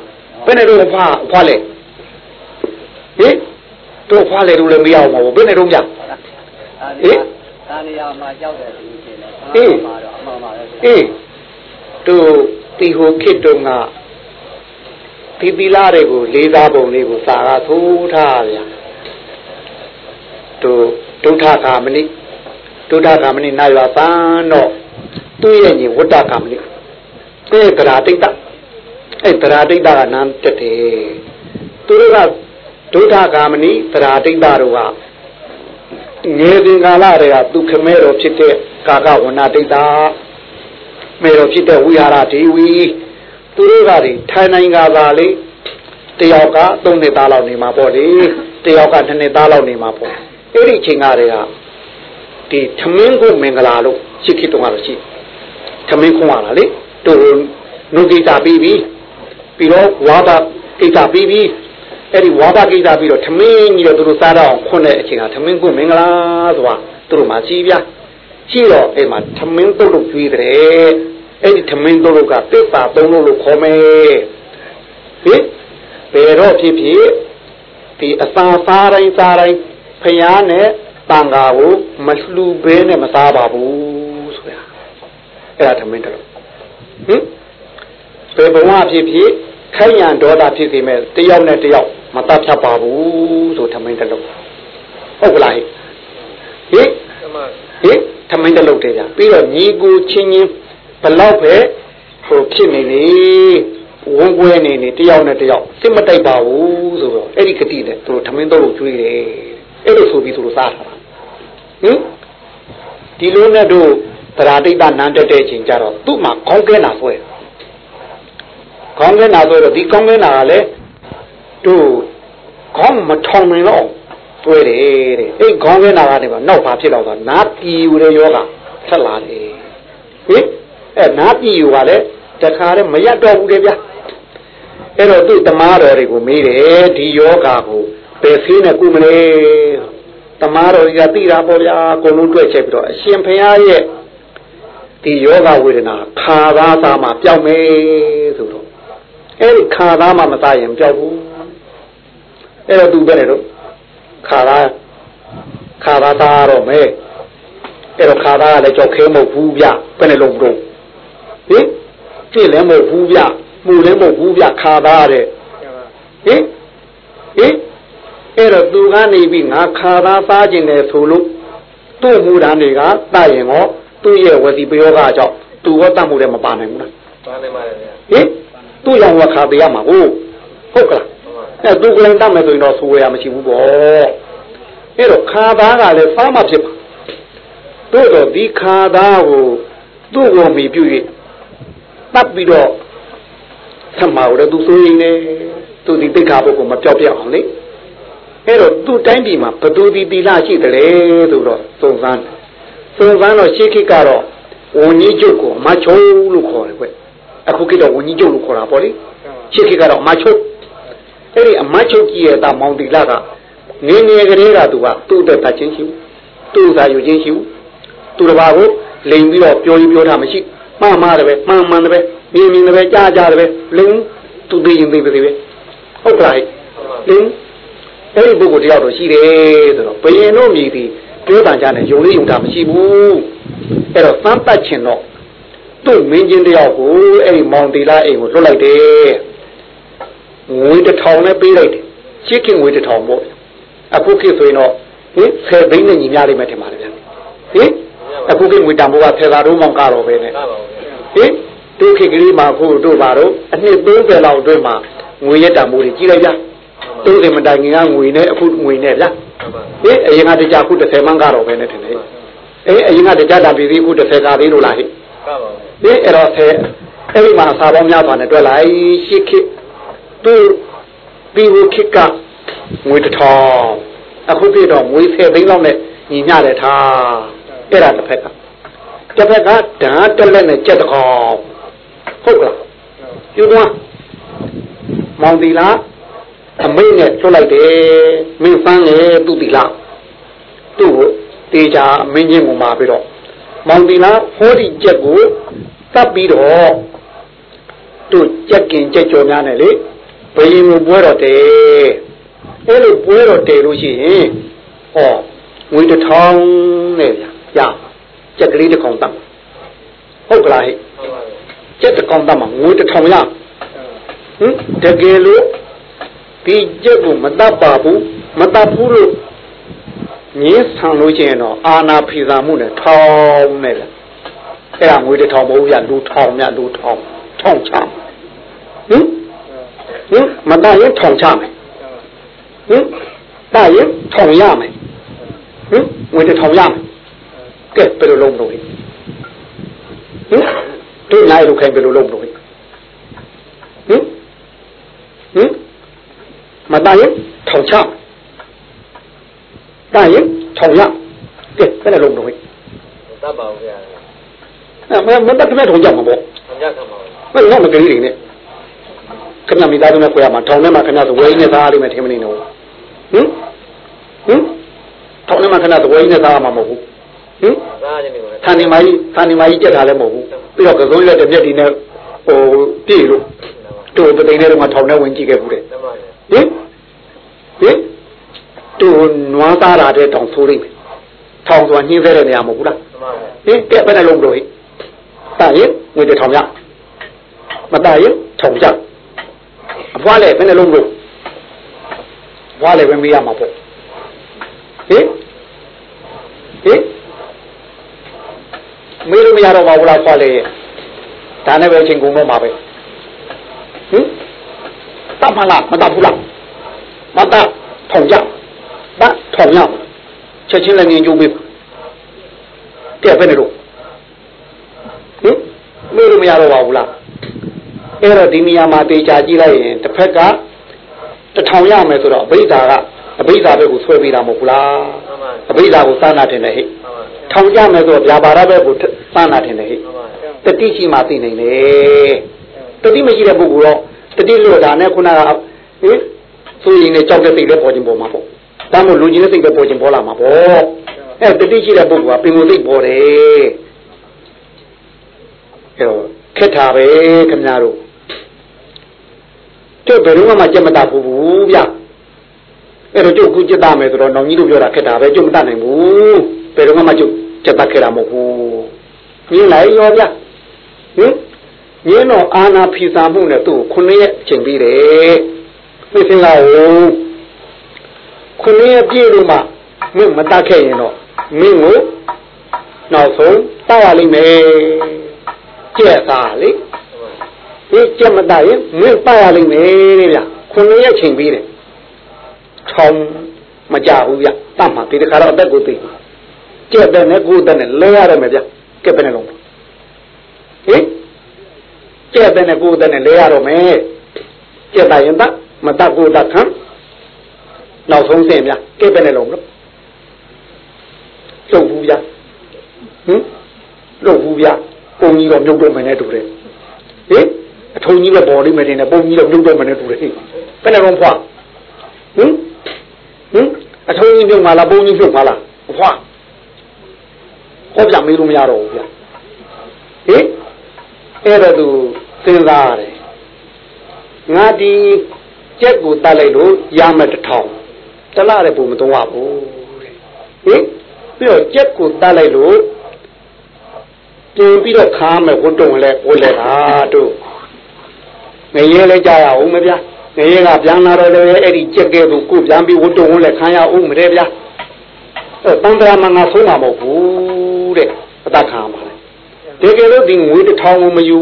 Speaker 2: ဘယ်နဲ့တော့ဖွာဖွာလေဟင်တို့ဖွာလေတို့လည်းမရအောင်ပါဘူးဘယ်နဲ့တော့ကြဟင်
Speaker 4: ဒါနေရာမှာကြောက်တယ်ဒီရှင်လေအေးမှာတော့အမှန်ပါပဲ
Speaker 2: အေးတို့ဒီဟိုခစ်တုံက ဒီသီလတွေကိုလေးစားပုံလေးကိုစာကသိုးထားဗျာတို့ဒုဋ္ဌကာမဏိဒုဒ္ဒကာမဏိနာရွာပန်းတော့သူ့ရဲ့ညီဝတ္တကာမဏိသူ့ရဲ့ဗရာတိတ်တအဲ့ဗရာတိတ်တကနန်းတက်တယ်သူတို့ကဒုဒ္ဒကာမဏိဗရာတိတ်တတို့ကငယ်စဉ်ကာလတွေကသူခမဲတော်ဖြစ်တဲ့ကာကဝဏတိတ်တာမေတော်ဖြစ်တဲ့ဝိဟာရဒေဝီ သူတို့ကတွေထိုင်နိုင်ကြပါလေတယောက်က3နှစ်သားလောက်နေမှာပေါ့လေတယောက်က2နှစ်သားလောက်နေမှာပေါ့အဲ့ဒီချိန်ကတွေကဒီသမင်းကိုမင်္ဂလာလို့ရှိခိတုံးကတော့ရှိသမင်းခွန်ရတာလေတို့နုကိတာပြီးပြီပြီးတော့ဝါဒကိတာပြီးပြီအဲ့ဒီဝါဒကိတာပြီးတော့သမင်းကြီးတော့သူတို့စားတော့ခွန်းတဲ့အချိန်ကသမင်းကိုမင်္ဂလာဆိုတာသူတို့မှရှိဗျာရှိတော့အဲ့မှာသမင်းတုတ်လို့ကျွေးတယ် အဲ့ဒီသမင်းတုတ်လို့ကတစ်ပါသုံးလို့လို့ခေါ်မယ်ဟင်ဘယ်တော့ဖြစ်ဖြစ်ဒီအစာစားတိုင်းစားတိုင်းဖျားနဲ့တန်ဃာကိုမလှူဘဲနဲ့မစားပါဘူးဆိုတာအဲ့ဒါသမင်းတော်ဟင်ဘယ်ဘဝဖြစ်ဖြစ်ခိုင်ရန်ဒေါသဖြစ်စီမဲ့တယောက်နဲ့တယောက်မတတ်ဖြတ်ပါဘူးဆိုသမင်းတလုံးဟုတ်ကလားဟိဟိဟိသမင်းတလုံးတည်းဗျပြီးတော့ညီကိုချင်းချင်း ဘလောက်ပဲဟိုဖြစ်နေနေဝန်းကွဲနေနေတယောက်နဲ့တယောက်စစ်မတိုက်ပါဘူးဆိုတော့အဲ့ဒီကတိနဲ့သူတို့သမင်းတော့လို့ကျွေးတယ်အဲ့လိုဆိုပြီးသူတို့စားတာဟင်ဒီလိုနဲ့တို့သရာတိတ်တနန်းတက်တဲ့အချိန်ကျတော့သူ့မှာခေါင်းကဲနာဆွဲခေါင်းကဲနာဆွဲတော့ဒီခေါင်းကဲနာကလည်းတို့ခေါင်းမထောင်နိုင်တော့ဆွဲတယ်တဲ့အဲ့ခေါင်းကဲနာကနေပါနောက်ဘာဖြစ်တော့ဆိုနာပြည်ယူတဲ့ယောဂဆက်လာတယ်ဟင် အဲ့နာပြည်ယူကလည်းတခါတည်းမရတော့ဘူးလေဗျာအဲ့တော့သူ့တမားတော်တွေကိုမေးတယ်ဒီယောဂကိုပယ်ဆေးနဲ့ကုမလဲတမားတော်ကြီးကသိတာပေါ့ဗျာအကုန်လုံးတွေ့ချက်ပြီးတော့အရှင်ဘုရားရဲ့ဒီယောဂဝေဒနာခါသားသားမှပျောက်မယ်ဆိုတော့အဲ့ဒီခါသားမှမသားရင်ပျောက်ဘူးအဲ့တော့သူပဲလေတော့ခါသားခါသားသားတော့မဲအဲ့တော့ခါသားကလည်းကြောက်ခဲမဟုတ်ဘူးဗျဘယ်နဲ့လုံးတော့ ဟင်ကြည့်လည်းမဟုတ်ဘူးဗျမှုလည်းမဟုတ်ဘူးဗျခါသားတဲ့ဟင်ဟင်အဲ့တော့သူကနေပြီးငါခါသားစားခြင်းတယ်ဆိုလို့သူ့မူတန်းတွေကတတ်ရင်ရောသူ့ရဲ့ဝစီပယောဂကြောင့်သူရောတတ်မှုတွေမပါနိုင်ဘူးလား
Speaker 3: ပါနိုင်ပါတယ်ဗျာ
Speaker 2: ဟင်သူ့ရောင်ဝခါပေးရမှာဟုတ်ဟုတ်ကလားအဲ့သူကလည်းတတ်မယ်ဆိုရင်တော့ဆိုရမရှိဘူးပေါ့အဲ့တော့ခါသားကလည်းစားမှဖြစ်ပါတို့တော့ဒီခါသားကိုသူ့ကိုမိပြု၍ တပ်ပြီးတော့ဆက်မှာတော့သူဆိုရင်လေသူဒီတိတ်ခါဘုတ်ကိုမပြောက်ပြအောင်လေအဲ့တော့သူ့တိုင်းပြည်မှာဘသူဒီတီလာရှိတယ်လေဆိုတော့စုံစမ်းစုံစမ်းတော့ရှေးခေတ်ကတော့ဝန်ကြီးချုပ်ကိုမချုံလို့ခေါ်တယ်ကွအခုခေတ်တော့ဝန်ကြီးချုပ်လို့ခေါ်တာပေါ့လေရှေးခေတ်ကတော့မချုံအဲ့ဒီအမချုပ်ကြီးရဲ့တာမောင်တီလာကငင်းငယ်ကလေးကသူကသူ့အတွက်တတ်ချင်းရှိဘူးသူ့စာယူချင်းရှိဘူးသူတစ်ပါးကိုလိန်ပြီးတော့ပြောရင်ပြောတာမရှိ မှားမှားတယ်ပဲမှန်မှန်တယ်ပဲမြင်မြင်တယ်ပဲကြားကြားတယ်ပဲလိန်သူသိရင်သိပါသေးပဲဟုတ်ကဲ့လိန်အဲ့ဒီပုဂ္ဂိုလ်တယောက်တော့ရှိတယ်ဆိုတော့ဘယင်တို့မြည်ပြီးပြောတန်ကြတယ်ယုံလေးယုံတာမရှိဘူးအဲ့တော့သမ်းပတ်ချင်တော့သူ့မင်းချင်းတယောက်ကိုအဲ့ဒီမောင်တီလာအိမ်ကိုလွတ်လိုက်တယ်ငွေတစ်ထောင်နဲ့ပေးလိုက်တယ်ချစ်ခင်ငွေတစ်ထောင်ပေါ့အခုခေတ်ဆိုရင်တော့ဟင်ဆယ်သိန်းနဲ့ညီများလိမ့်မယ်ထင်ပါတယ်ဗျဟင် အခုခေတ်ငွေတန်ဖိုးကဆယ်သာတော့မောင်ကတော့ပဲနဲ့ဟင်တို့ခေတ်ကလေးမှာခုတို့ပါတော့အနှစ်30လောက်အတွင်းမှာငွေရတန်ဖိုးတွေကြီးလိုက်ကြ30မတိုင်ခင်ကငွေနဲ့အခုငွေနဲ့ဗျဟင်အရင်ကတကြခု30မှန်းကတော့ပဲနဲ့ထင်တယ်အေးအရင်ကတကြတာပြည်သေးခု30ကသေးလို့လားဟင်ဟင်အဲ့တော့ဆယ်အဲ့ဒီမှာစာပေါင်းများစွာနဲ့တွက်လိုက်ရှစ်ခေတ်သူပြီးဟိုခေတ်ကငွေတစ်ထောင်အခုပြတော့ငွေ10သိန်းလောက်နဲ့ညီမျှတယ်ထား အဲ့ဒါတစ်ဖက်ကတစ်ဖက်ကဓာတ်တက်လက်နဲ့ကြက်တကောင်ဟုတ်ကလားယူသွားမောင်တီလာအမိတ်နဲ့လွတ်လိုက်တယ်မင်းဖန်းလေသူ့တီလာသူ့ကိုတေချာမင်းချင်းကိုมาပြီးတော့မောင်တီလာဟောဒီကြက်ကိုတတ်ပြီးတော့သူ့ကြက်ကင်ကြက်ကြော်များနဲ့လေဘယင်ကိုပွဲတော်တယ်အဲ့လိုပွဲတော်တယ်လို့ရှိရင်ဟောငွေတစ်ထောင်နဲ့ဗျာ ရကြက်ကလေးတစ်ကောင်တတ်ဟုတ်ကလားဟဲ့ကြက်တစ်ကောင်တတ်မှာငွေတစ်ထောင်ရဟင်တကယ်လို့ဒီကြက်ကိုမတတ်ပါဘူးမတတ်ဘူးလို့ငင်းဆံလို့ရှိရင်တော့အာနာဖီစာမှုနဲ့ထောင်နဲ့လေအဲ့ဒါငွေတစ်ထောင်မဟုတ်ရလူထောင်မြလူထောင်ထောင်ချဟင်ဟင်မတတ်ရင်ထောင်ချမယ်ဟင်တတ်ရင်ထောင်ရမယ်ဟင်ငွေတစ်ထောင်ရမယ် ကဲဘယ်လိုလုပ်လို့ဟင်တို့နိုင်လို့ခိုင်းဘယ်လိုလုပ်လို့ဟင်ဟင်ဟင်မတတ်ရင်ထောင်ချတတ်ရင်ထောင်ရကဲဘယ်လိုလုပ်လို့ဟင်
Speaker 3: တတ်ပါဦးဗျာ
Speaker 2: အဲ့မမတတ်တဲ့ထောင်ကြမှာပေါ့
Speaker 3: ဆံကြခံပါ ဦး
Speaker 2: ဘယ်တော့မကလေးတွေနဲ့ခင်ဗျမိသားစုနဲ့ကိုရမှာထောင်ထဲမှာခင်ဗျသဝဲနဲ့သားလိမ့်မယ်ထင်မနေတော့ဟင်ဟင်ထောင်ထဲမှာခင်ဗျသဝဲနဲ့သားမှာမဟုတ်ဘူးဟင်
Speaker 3: စားခြင်းတွေကိုလည်း
Speaker 2: ဌာနေမကြီးဌာနေမကြီးကြက်တာလည်းမဟုတ်ဘူးပြီးတော့ကစုံးလက်တစ်မျက်ဒီနဲ့ဟိုပြည့်လို့တို့ပသိန်းထဲတော့ထောင်ထဲဝင်ကြည့်ခဲ့ဘူးတဲ့
Speaker 3: တတ်ပါဗျာ
Speaker 2: ဟင်ဟင်တို့နွားသားတာတဲ့တောင်ဆိုးလိမ့်မယ်ထောင်သွားညှင်းဖဲတဲ့နေရာမဟုတ်ဘူးလား
Speaker 3: တတ်ပါဗျာ
Speaker 2: ဟင်ကဲဘယ်နဲ့လုံးလို့ဟိတာရင်ငွေတစ်ထောင်ရမတာရင်ထောင်ကြအဖွားလည်းဘယ်နဲ့လုံးလို့ဘွားလည်းပဲမေးရမှာပေါ့ဟင်ဟင် မေးလို့မရတော့ပါဘူးလားဖွားလည်းဒါနဲ့ပဲအချိန်ကုန်တော့မှာပဲဟင်တတ်မလားမတတ်ဘူးလားမတတ်ထောင်ကြတတ်ထောင်ရချက်ချင်းလည်းငင်ကြိုးပေးကဲဘယ်နဲ့လို့ဟင်မေးလို့မရတော့ပါဘူးလားအဲ့တော့ဒီနေရာမှာတေချာကြည့်လိုက်ရင်တစ်ဖက်ကတထောင်ရမယ်ဆိုတော့အဘိဓါကအဘိဓါဘက်ကိုဆွဲပေးတာမဟုတ်ဘူးလား
Speaker 3: တတ်ပါ
Speaker 2: အဘိဓါကိုစမ်းနာတင်တယ်ဟဲ့
Speaker 3: တတ်ပါ
Speaker 2: ထောင်ကြမယ်ဆိုတော့ဗျာပါရဘက်ကိုစမ်းနာတင်တယ်ဟဲ့
Speaker 3: တတ်ပါ
Speaker 2: တတိရှိမှသိနိုင်တယ်တတိမရှိတဲ့ပုဂ္ဂိုလ်တော့တတိလွတ်တာနဲ့ခုနကဟင်ဆိုရင်လည်းကြောက်တဲ့စိတ်လည်းပေါ်ခြင်းပေါ်မှာပေါ့ဒါမှမဟုတ်လူကြီးတဲ့စိတ်လည်းပေါ်ခြင်းပေါ်လာမှာပေါ့အဲတတိရှိတဲ့ပုဂ္ဂိုလ်ကပင်ကိုယ်စိတ်ပေါ်တယ်အဲတော့ခက်တာပဲခင်ဗျားတို့တို့ဘယ်တော့မှကြက်မတတ်ဘူးဘူးဗျအဲ့တော့ကျုပ်ခုကြက်တမယ်ဆိုတော့နောင်ကြီးတို့ပြောတာခက်တာပဲကျုပ်မတတ်နိုင်ဘူးဘယ်တော့မှကျုပ် ကြက်တတ်ခဲ့တာမဟုတ်ဘူးညင်းလိုက်ရောဗျဟင်ညင်းတော့အာနာဖီစာမှုနဲ့သူ့ကိုခုနှစ်ရက်အချိန်ပြီးတယ်သိစင်လာဦးခုနှစ်ရက်ပြည့်လို့မှမင်းမတတ်ခဲ့ရင်တော့မင်းကိုနောက်ဆုံးတောက်ရလိမ့်မယ်ကျက်သားလေဒီကျက်မတတ်ရင်မင်းတောက်ရလိမ့်မယ်တဲ့ဗျခုနှစ်ရက်ချိန်ပြီးတယ်ချောင်းမကြဘူးဗျတတ်မှာဒီတခါတော့အသက်ကိုသိ ကျက်တဲ့နဲ့ကိုယ်တဲ့နဲ့လဲရတယ်မယ်ဗျကဲဘယ်နဲ့လုံးဟင်ကျက်တဲ့နဲ့ကိုယ်တဲ့နဲ့လဲရတော့မယ်ကျက်တာရင်တမတကိုတခံနောက်ဆုံးစင်ဗျကဲဘယ်နဲ့လုံးလို့လှုပ်ဘူးဗျဟင်လှုပ်ဘူးဗျပုံကြီးတော့မြုပ်တော့မယ်နဲ့တူတယ်ဟင်အထုံကြီးပဲပေါ်လိမ့်မယ်တင်တယ်ပုံကြီးတော့မြုပ်တော့မယ်နဲ့တူတယ်ဘယ်နဲ့လုံးဖွာဟင်ဟင်အထုံကြီးမြုပ်မှာလားပုံကြီးမြုပ်မှာလားဖွာ ဟောပြမေးလို့မရတော့ဘူးဗျဟင်အဲ့ဒါသူစဉ်းစားရတယ်ငါဒီကြက်ကိုတတ်လိုက်လို့ရမယ်တထောင်တလားတဲ့ပုံမသုံးရဘူးတဲ့ဟင်ပြီးတော့ကြက်ကိုတတ်လိုက်လို့ပြင်ပြီးတော့ခါမယ်ဝတ်တုံလဲဝတ်လဲတာတို့ငရဲလဲကြရအောင်မဗျာငရဲကပြန်လာတော့လေအဲ့ဒီကြက်ကဲကိုကိုပြန်ပြီးဝတ်တုံလဲခံရအောင်မတဲ့ဗျာအဲတန်တရာမငါဆုံးမှာမဟုတ်ဘူးတဲ့အတခံပါလေတကယ်လို့ဒီငွေတစ်ထောင်ကိုမယူ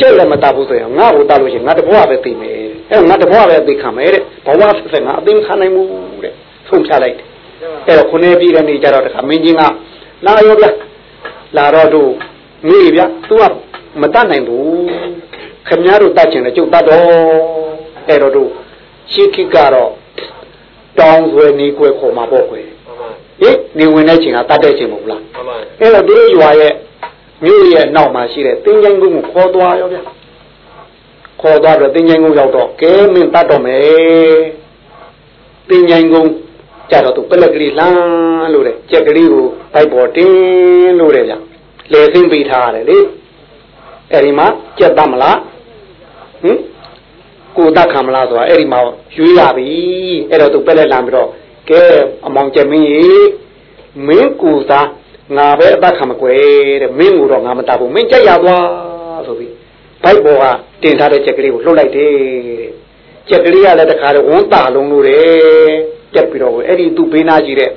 Speaker 2: ကြက်လည်းမတတ်ဘူးဆိုရင်ငါ့ကိုတတ်လို့ရှိရင်ငါတဘွားပဲသိမယ်အဲငါတဘွားပဲသိခံမယ်တဲ့ဘဝဆက်ဆက်ငါအသိခံနိုင်မှုတဲ့ဆုံးဖြတ်လိုက်တယ်အဲ့တော့ခုနေပြည်တဲ့နေကြတော့တခါမင်းကြီးကလာရောဗျာလာတော့တို့ငေးဗျာ तू ကမတတ်နိုင်ဘူးခင်ဗျားတို့တတ်ချင်တယ်ကျုပ်တတ်တော့အဲ့တော့တို့ရှေးခိကတော့တောင်းဆွဲနေကွယ်ခေါ်မှာပေါ့ကွယ် ဟင်နေဝင်တဲ့ချိန်ကတတ်တဲ့ချိန်မဟုတ်လား
Speaker 3: မှန်ပါ
Speaker 2: အဲ့တော့သူတို့ရွာရဲ့မြို့ရဲ့နောက်မှာရှိတဲ့တင်းကျိုင်းကုန်းကိုခေါ်သွားရောဗျာခေါ်သွားတော့တင်းကျိုင်းကုန်းရောက်တော့ကဲမင်းတတ်တော့မယ်တင်းကျိုင်းကုန်းကြတော့သူပလက်ကလေးလှမ်းလို့တဲ့ကြက်ကလေးကိုပိုက်ပေါ်တင်းလို့တဲ့ဗျာလေဆင်းပေးထားရတယ်လေအဲ့ဒီမှာကြက်တတ်မလားဟင်ကိုတတ်ခံမလားဆိုတာအဲ့ဒီမှာရွေးရပြီအဲ့တော့သူပက်လက်လာပြီးတော့ ကဲအမောင်ကျမင်းကြီးမင်းကိုသားငါပဲအသက်ခံမကွယ်တဲ့မင်းကိုတော့ငါမတတ်ဘူးမင်းကြက်ရသွားဆိုပြီးဘိုက်ဘောကတင်ထားတဲ့ကြက်ကလေးကိုလှုပ်လိုက်တယ်တဲ့ကြက်ကလေးကလည်းတခါတော့ဝန်းတာလုံးလို့တယ်ကြက်ပြီးတော့အဲ့ဒီသူ့ဘေးနာရှိတဲ့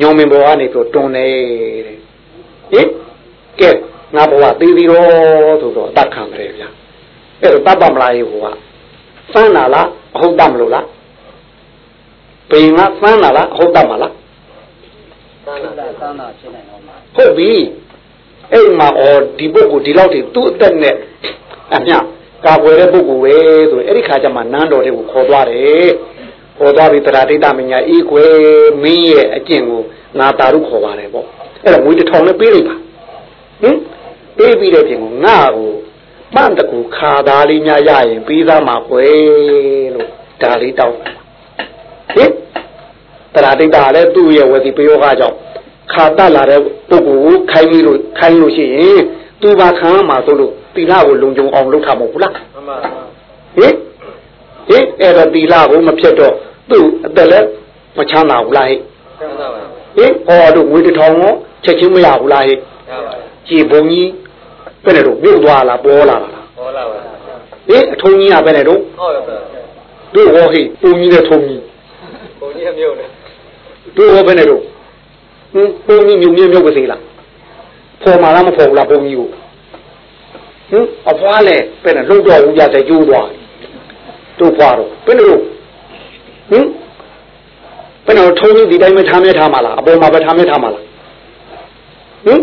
Speaker 2: ညောင်မင်းဘောကနေပြီးတွန်းတယ်တဲ့ဟင်ကဲငါဘဝသေးသေးတော့ဆိုတော့အသက်ခံတယ်ဗျာအဲ့တော့တတ်ပါမလားရေဘဝစမ်းလာလားအဟုတ်တတ်မလို့လား ဘယ်ငါစမ်းလာလားအဟုတ်တတ်မလား
Speaker 4: သမ်းတာသမ်းတာဖြစ်နိုင်တော့မှာ
Speaker 2: ဟုတ်ပြီအဲ့မှာဩဒီပုဂ္ဂိုလ်ဒီလောက်ထိသူ့အသက်နဲ့အမြကာကွယ်တဲ့ပုဂ္ဂိုလ်ပဲဆိုအဲ့ဒီခါကျမှနန်းတော်တွေကိုခေါ်သွားတယ်ခေါ်သွားပြီးတရားဒိဋ္ဌမညာအေးခွဲမင်းရဲ့အကျင့်ကိုငါတာရုခေါ်ပါတယ်ပေါ့အဲ့ဒါငွေတစ်ထောင်နဲ့ပေးလိုက်ပါဟင်ပေးပြီးတဲ့ပြင်ကိုငါ့ကိုပန့်တကူခါသားလေးများရရင်ပြီးသားမှာကွယ်လို့ဒါလေးတောင်း ဟင်တရားဒိဋ္ဌလည်းသူ့ရဲ့ဝစီပယောဂကြောင့်ခါတတ်လာတဲ့ပုဂ္ဂိုလ်ကိုခိုင်းပြီးလို့ခိုင်းလို့ရှိရင်သူဘာခံမှာဆိုလို့တီလာကိုလုံခြုံအောင်လုပ်ထားမဟုတ်ဘူးလား
Speaker 3: မှန်ပါ
Speaker 2: ဟင်ဟင်အဲ့တော့တီလာကိုမဖြစ်တော့သူ့အသက်လည်းမချမ်းသာဘူးလားဟဲ့
Speaker 3: ချမ်းသာပါ
Speaker 2: ဟင်ဟောတို့ငွေတစ်ထောင်ရောချက်ချင်းမရဘူးလားဟဲ့
Speaker 3: ရပါ
Speaker 2: ကြည်ဘုံကြီးဘယ်နဲ့တော့မြုပ်သွားလားပေါ်လာလား
Speaker 3: ဟောလာပါ
Speaker 2: ဟင်အထုံးကြီးကဘယ်နဲ့တော့
Speaker 3: ဟုတ်ပါ
Speaker 2: တို့ဟောဟိပုံကြီးနဲ့ထုံးကြီး
Speaker 3: ပုံကြီးမြုပ်နေ
Speaker 2: တို့ဟောဘယ်နဲ့တော့ဟင်ပုံကြီးမြုပ်မြုပ်မြုပ်ပါစေလားဖော်မှာလားမဖော်ဘူးလားပုံကြီးကိုဟင်အဖွားလဲဘယ်နဲ့လုံတော့ဘူးကြတဲ့ကျိုးသွားတို့ဖွားတော့ဘယ်လိုဟင်ဘယ်နဲ့ထုံးကြီးဒီတိုင်းမထားမြဲထားမှာလားအပေါ်မှာပဲထားမြဲထားမှာလားဟင်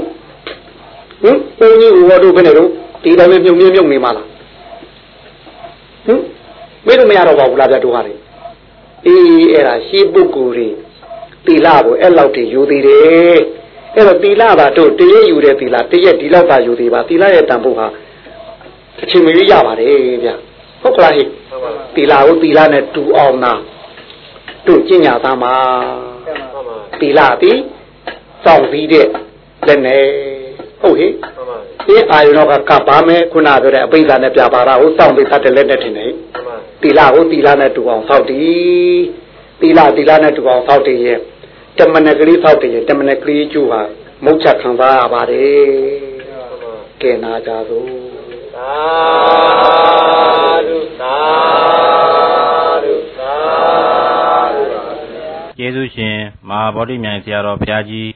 Speaker 2: ဟင်ပုံကြီးဟောတို့ဘယ်နဲ့တော့ဒီတိုင်းပဲမြုပ်မြုပ်မြုပ်နေမှာလားဟင်မေးလို့မရတော့ပါဘူးလားဗျတို့ဟာလေ အေးအဲ့ဒါရှေးပုဂ္ဂိုလ်တွေတီလာကိုအဲ့လောက်တည်းယူသေးတယ်အဲ့တော့တီလာပါတို့တရက်ယူတဲ့တီလာတရက်ဒီလောက်သာယူသေးပါတီလာရဲ့တန်ဖို့ဟာအချိန်မရွေးရပါတယ်ဗျဟုတ်ကလားဟိတီလာကိုတီလာနဲ့တူအောင်နာတို့ကျင့်ညာသားမှာတီလာတီစောင့်ပြီးတဲ့လက်နဲ့ ဟုတ်ဟိဒီအာယုနောကကပ်ပါမယ်ခုနပြောတဲ့အပိဿာနဲ့ပြပါတာကိုစောင့်ပြီးသတ်တဲ့လက်နဲ့ထင်တယ်တီလာကိုတီလာနဲ့တူအောင်စောင့်တည်တီလာတီလာနဲ့တူအောင်စောင့်တည်ရဲ့တမနကလေးစောင့်တည်ရဲ့တမနကလေးကျူဟာမုတ်ချက်ခံစားရပါတယ်ကဲနာကြသို့
Speaker 3: သာဓုသာဓုသာဓု
Speaker 1: ကျေးဇူးရှင်မဟာဗောဓိမြိုင်ဆရာတော်ဘုရားကြီး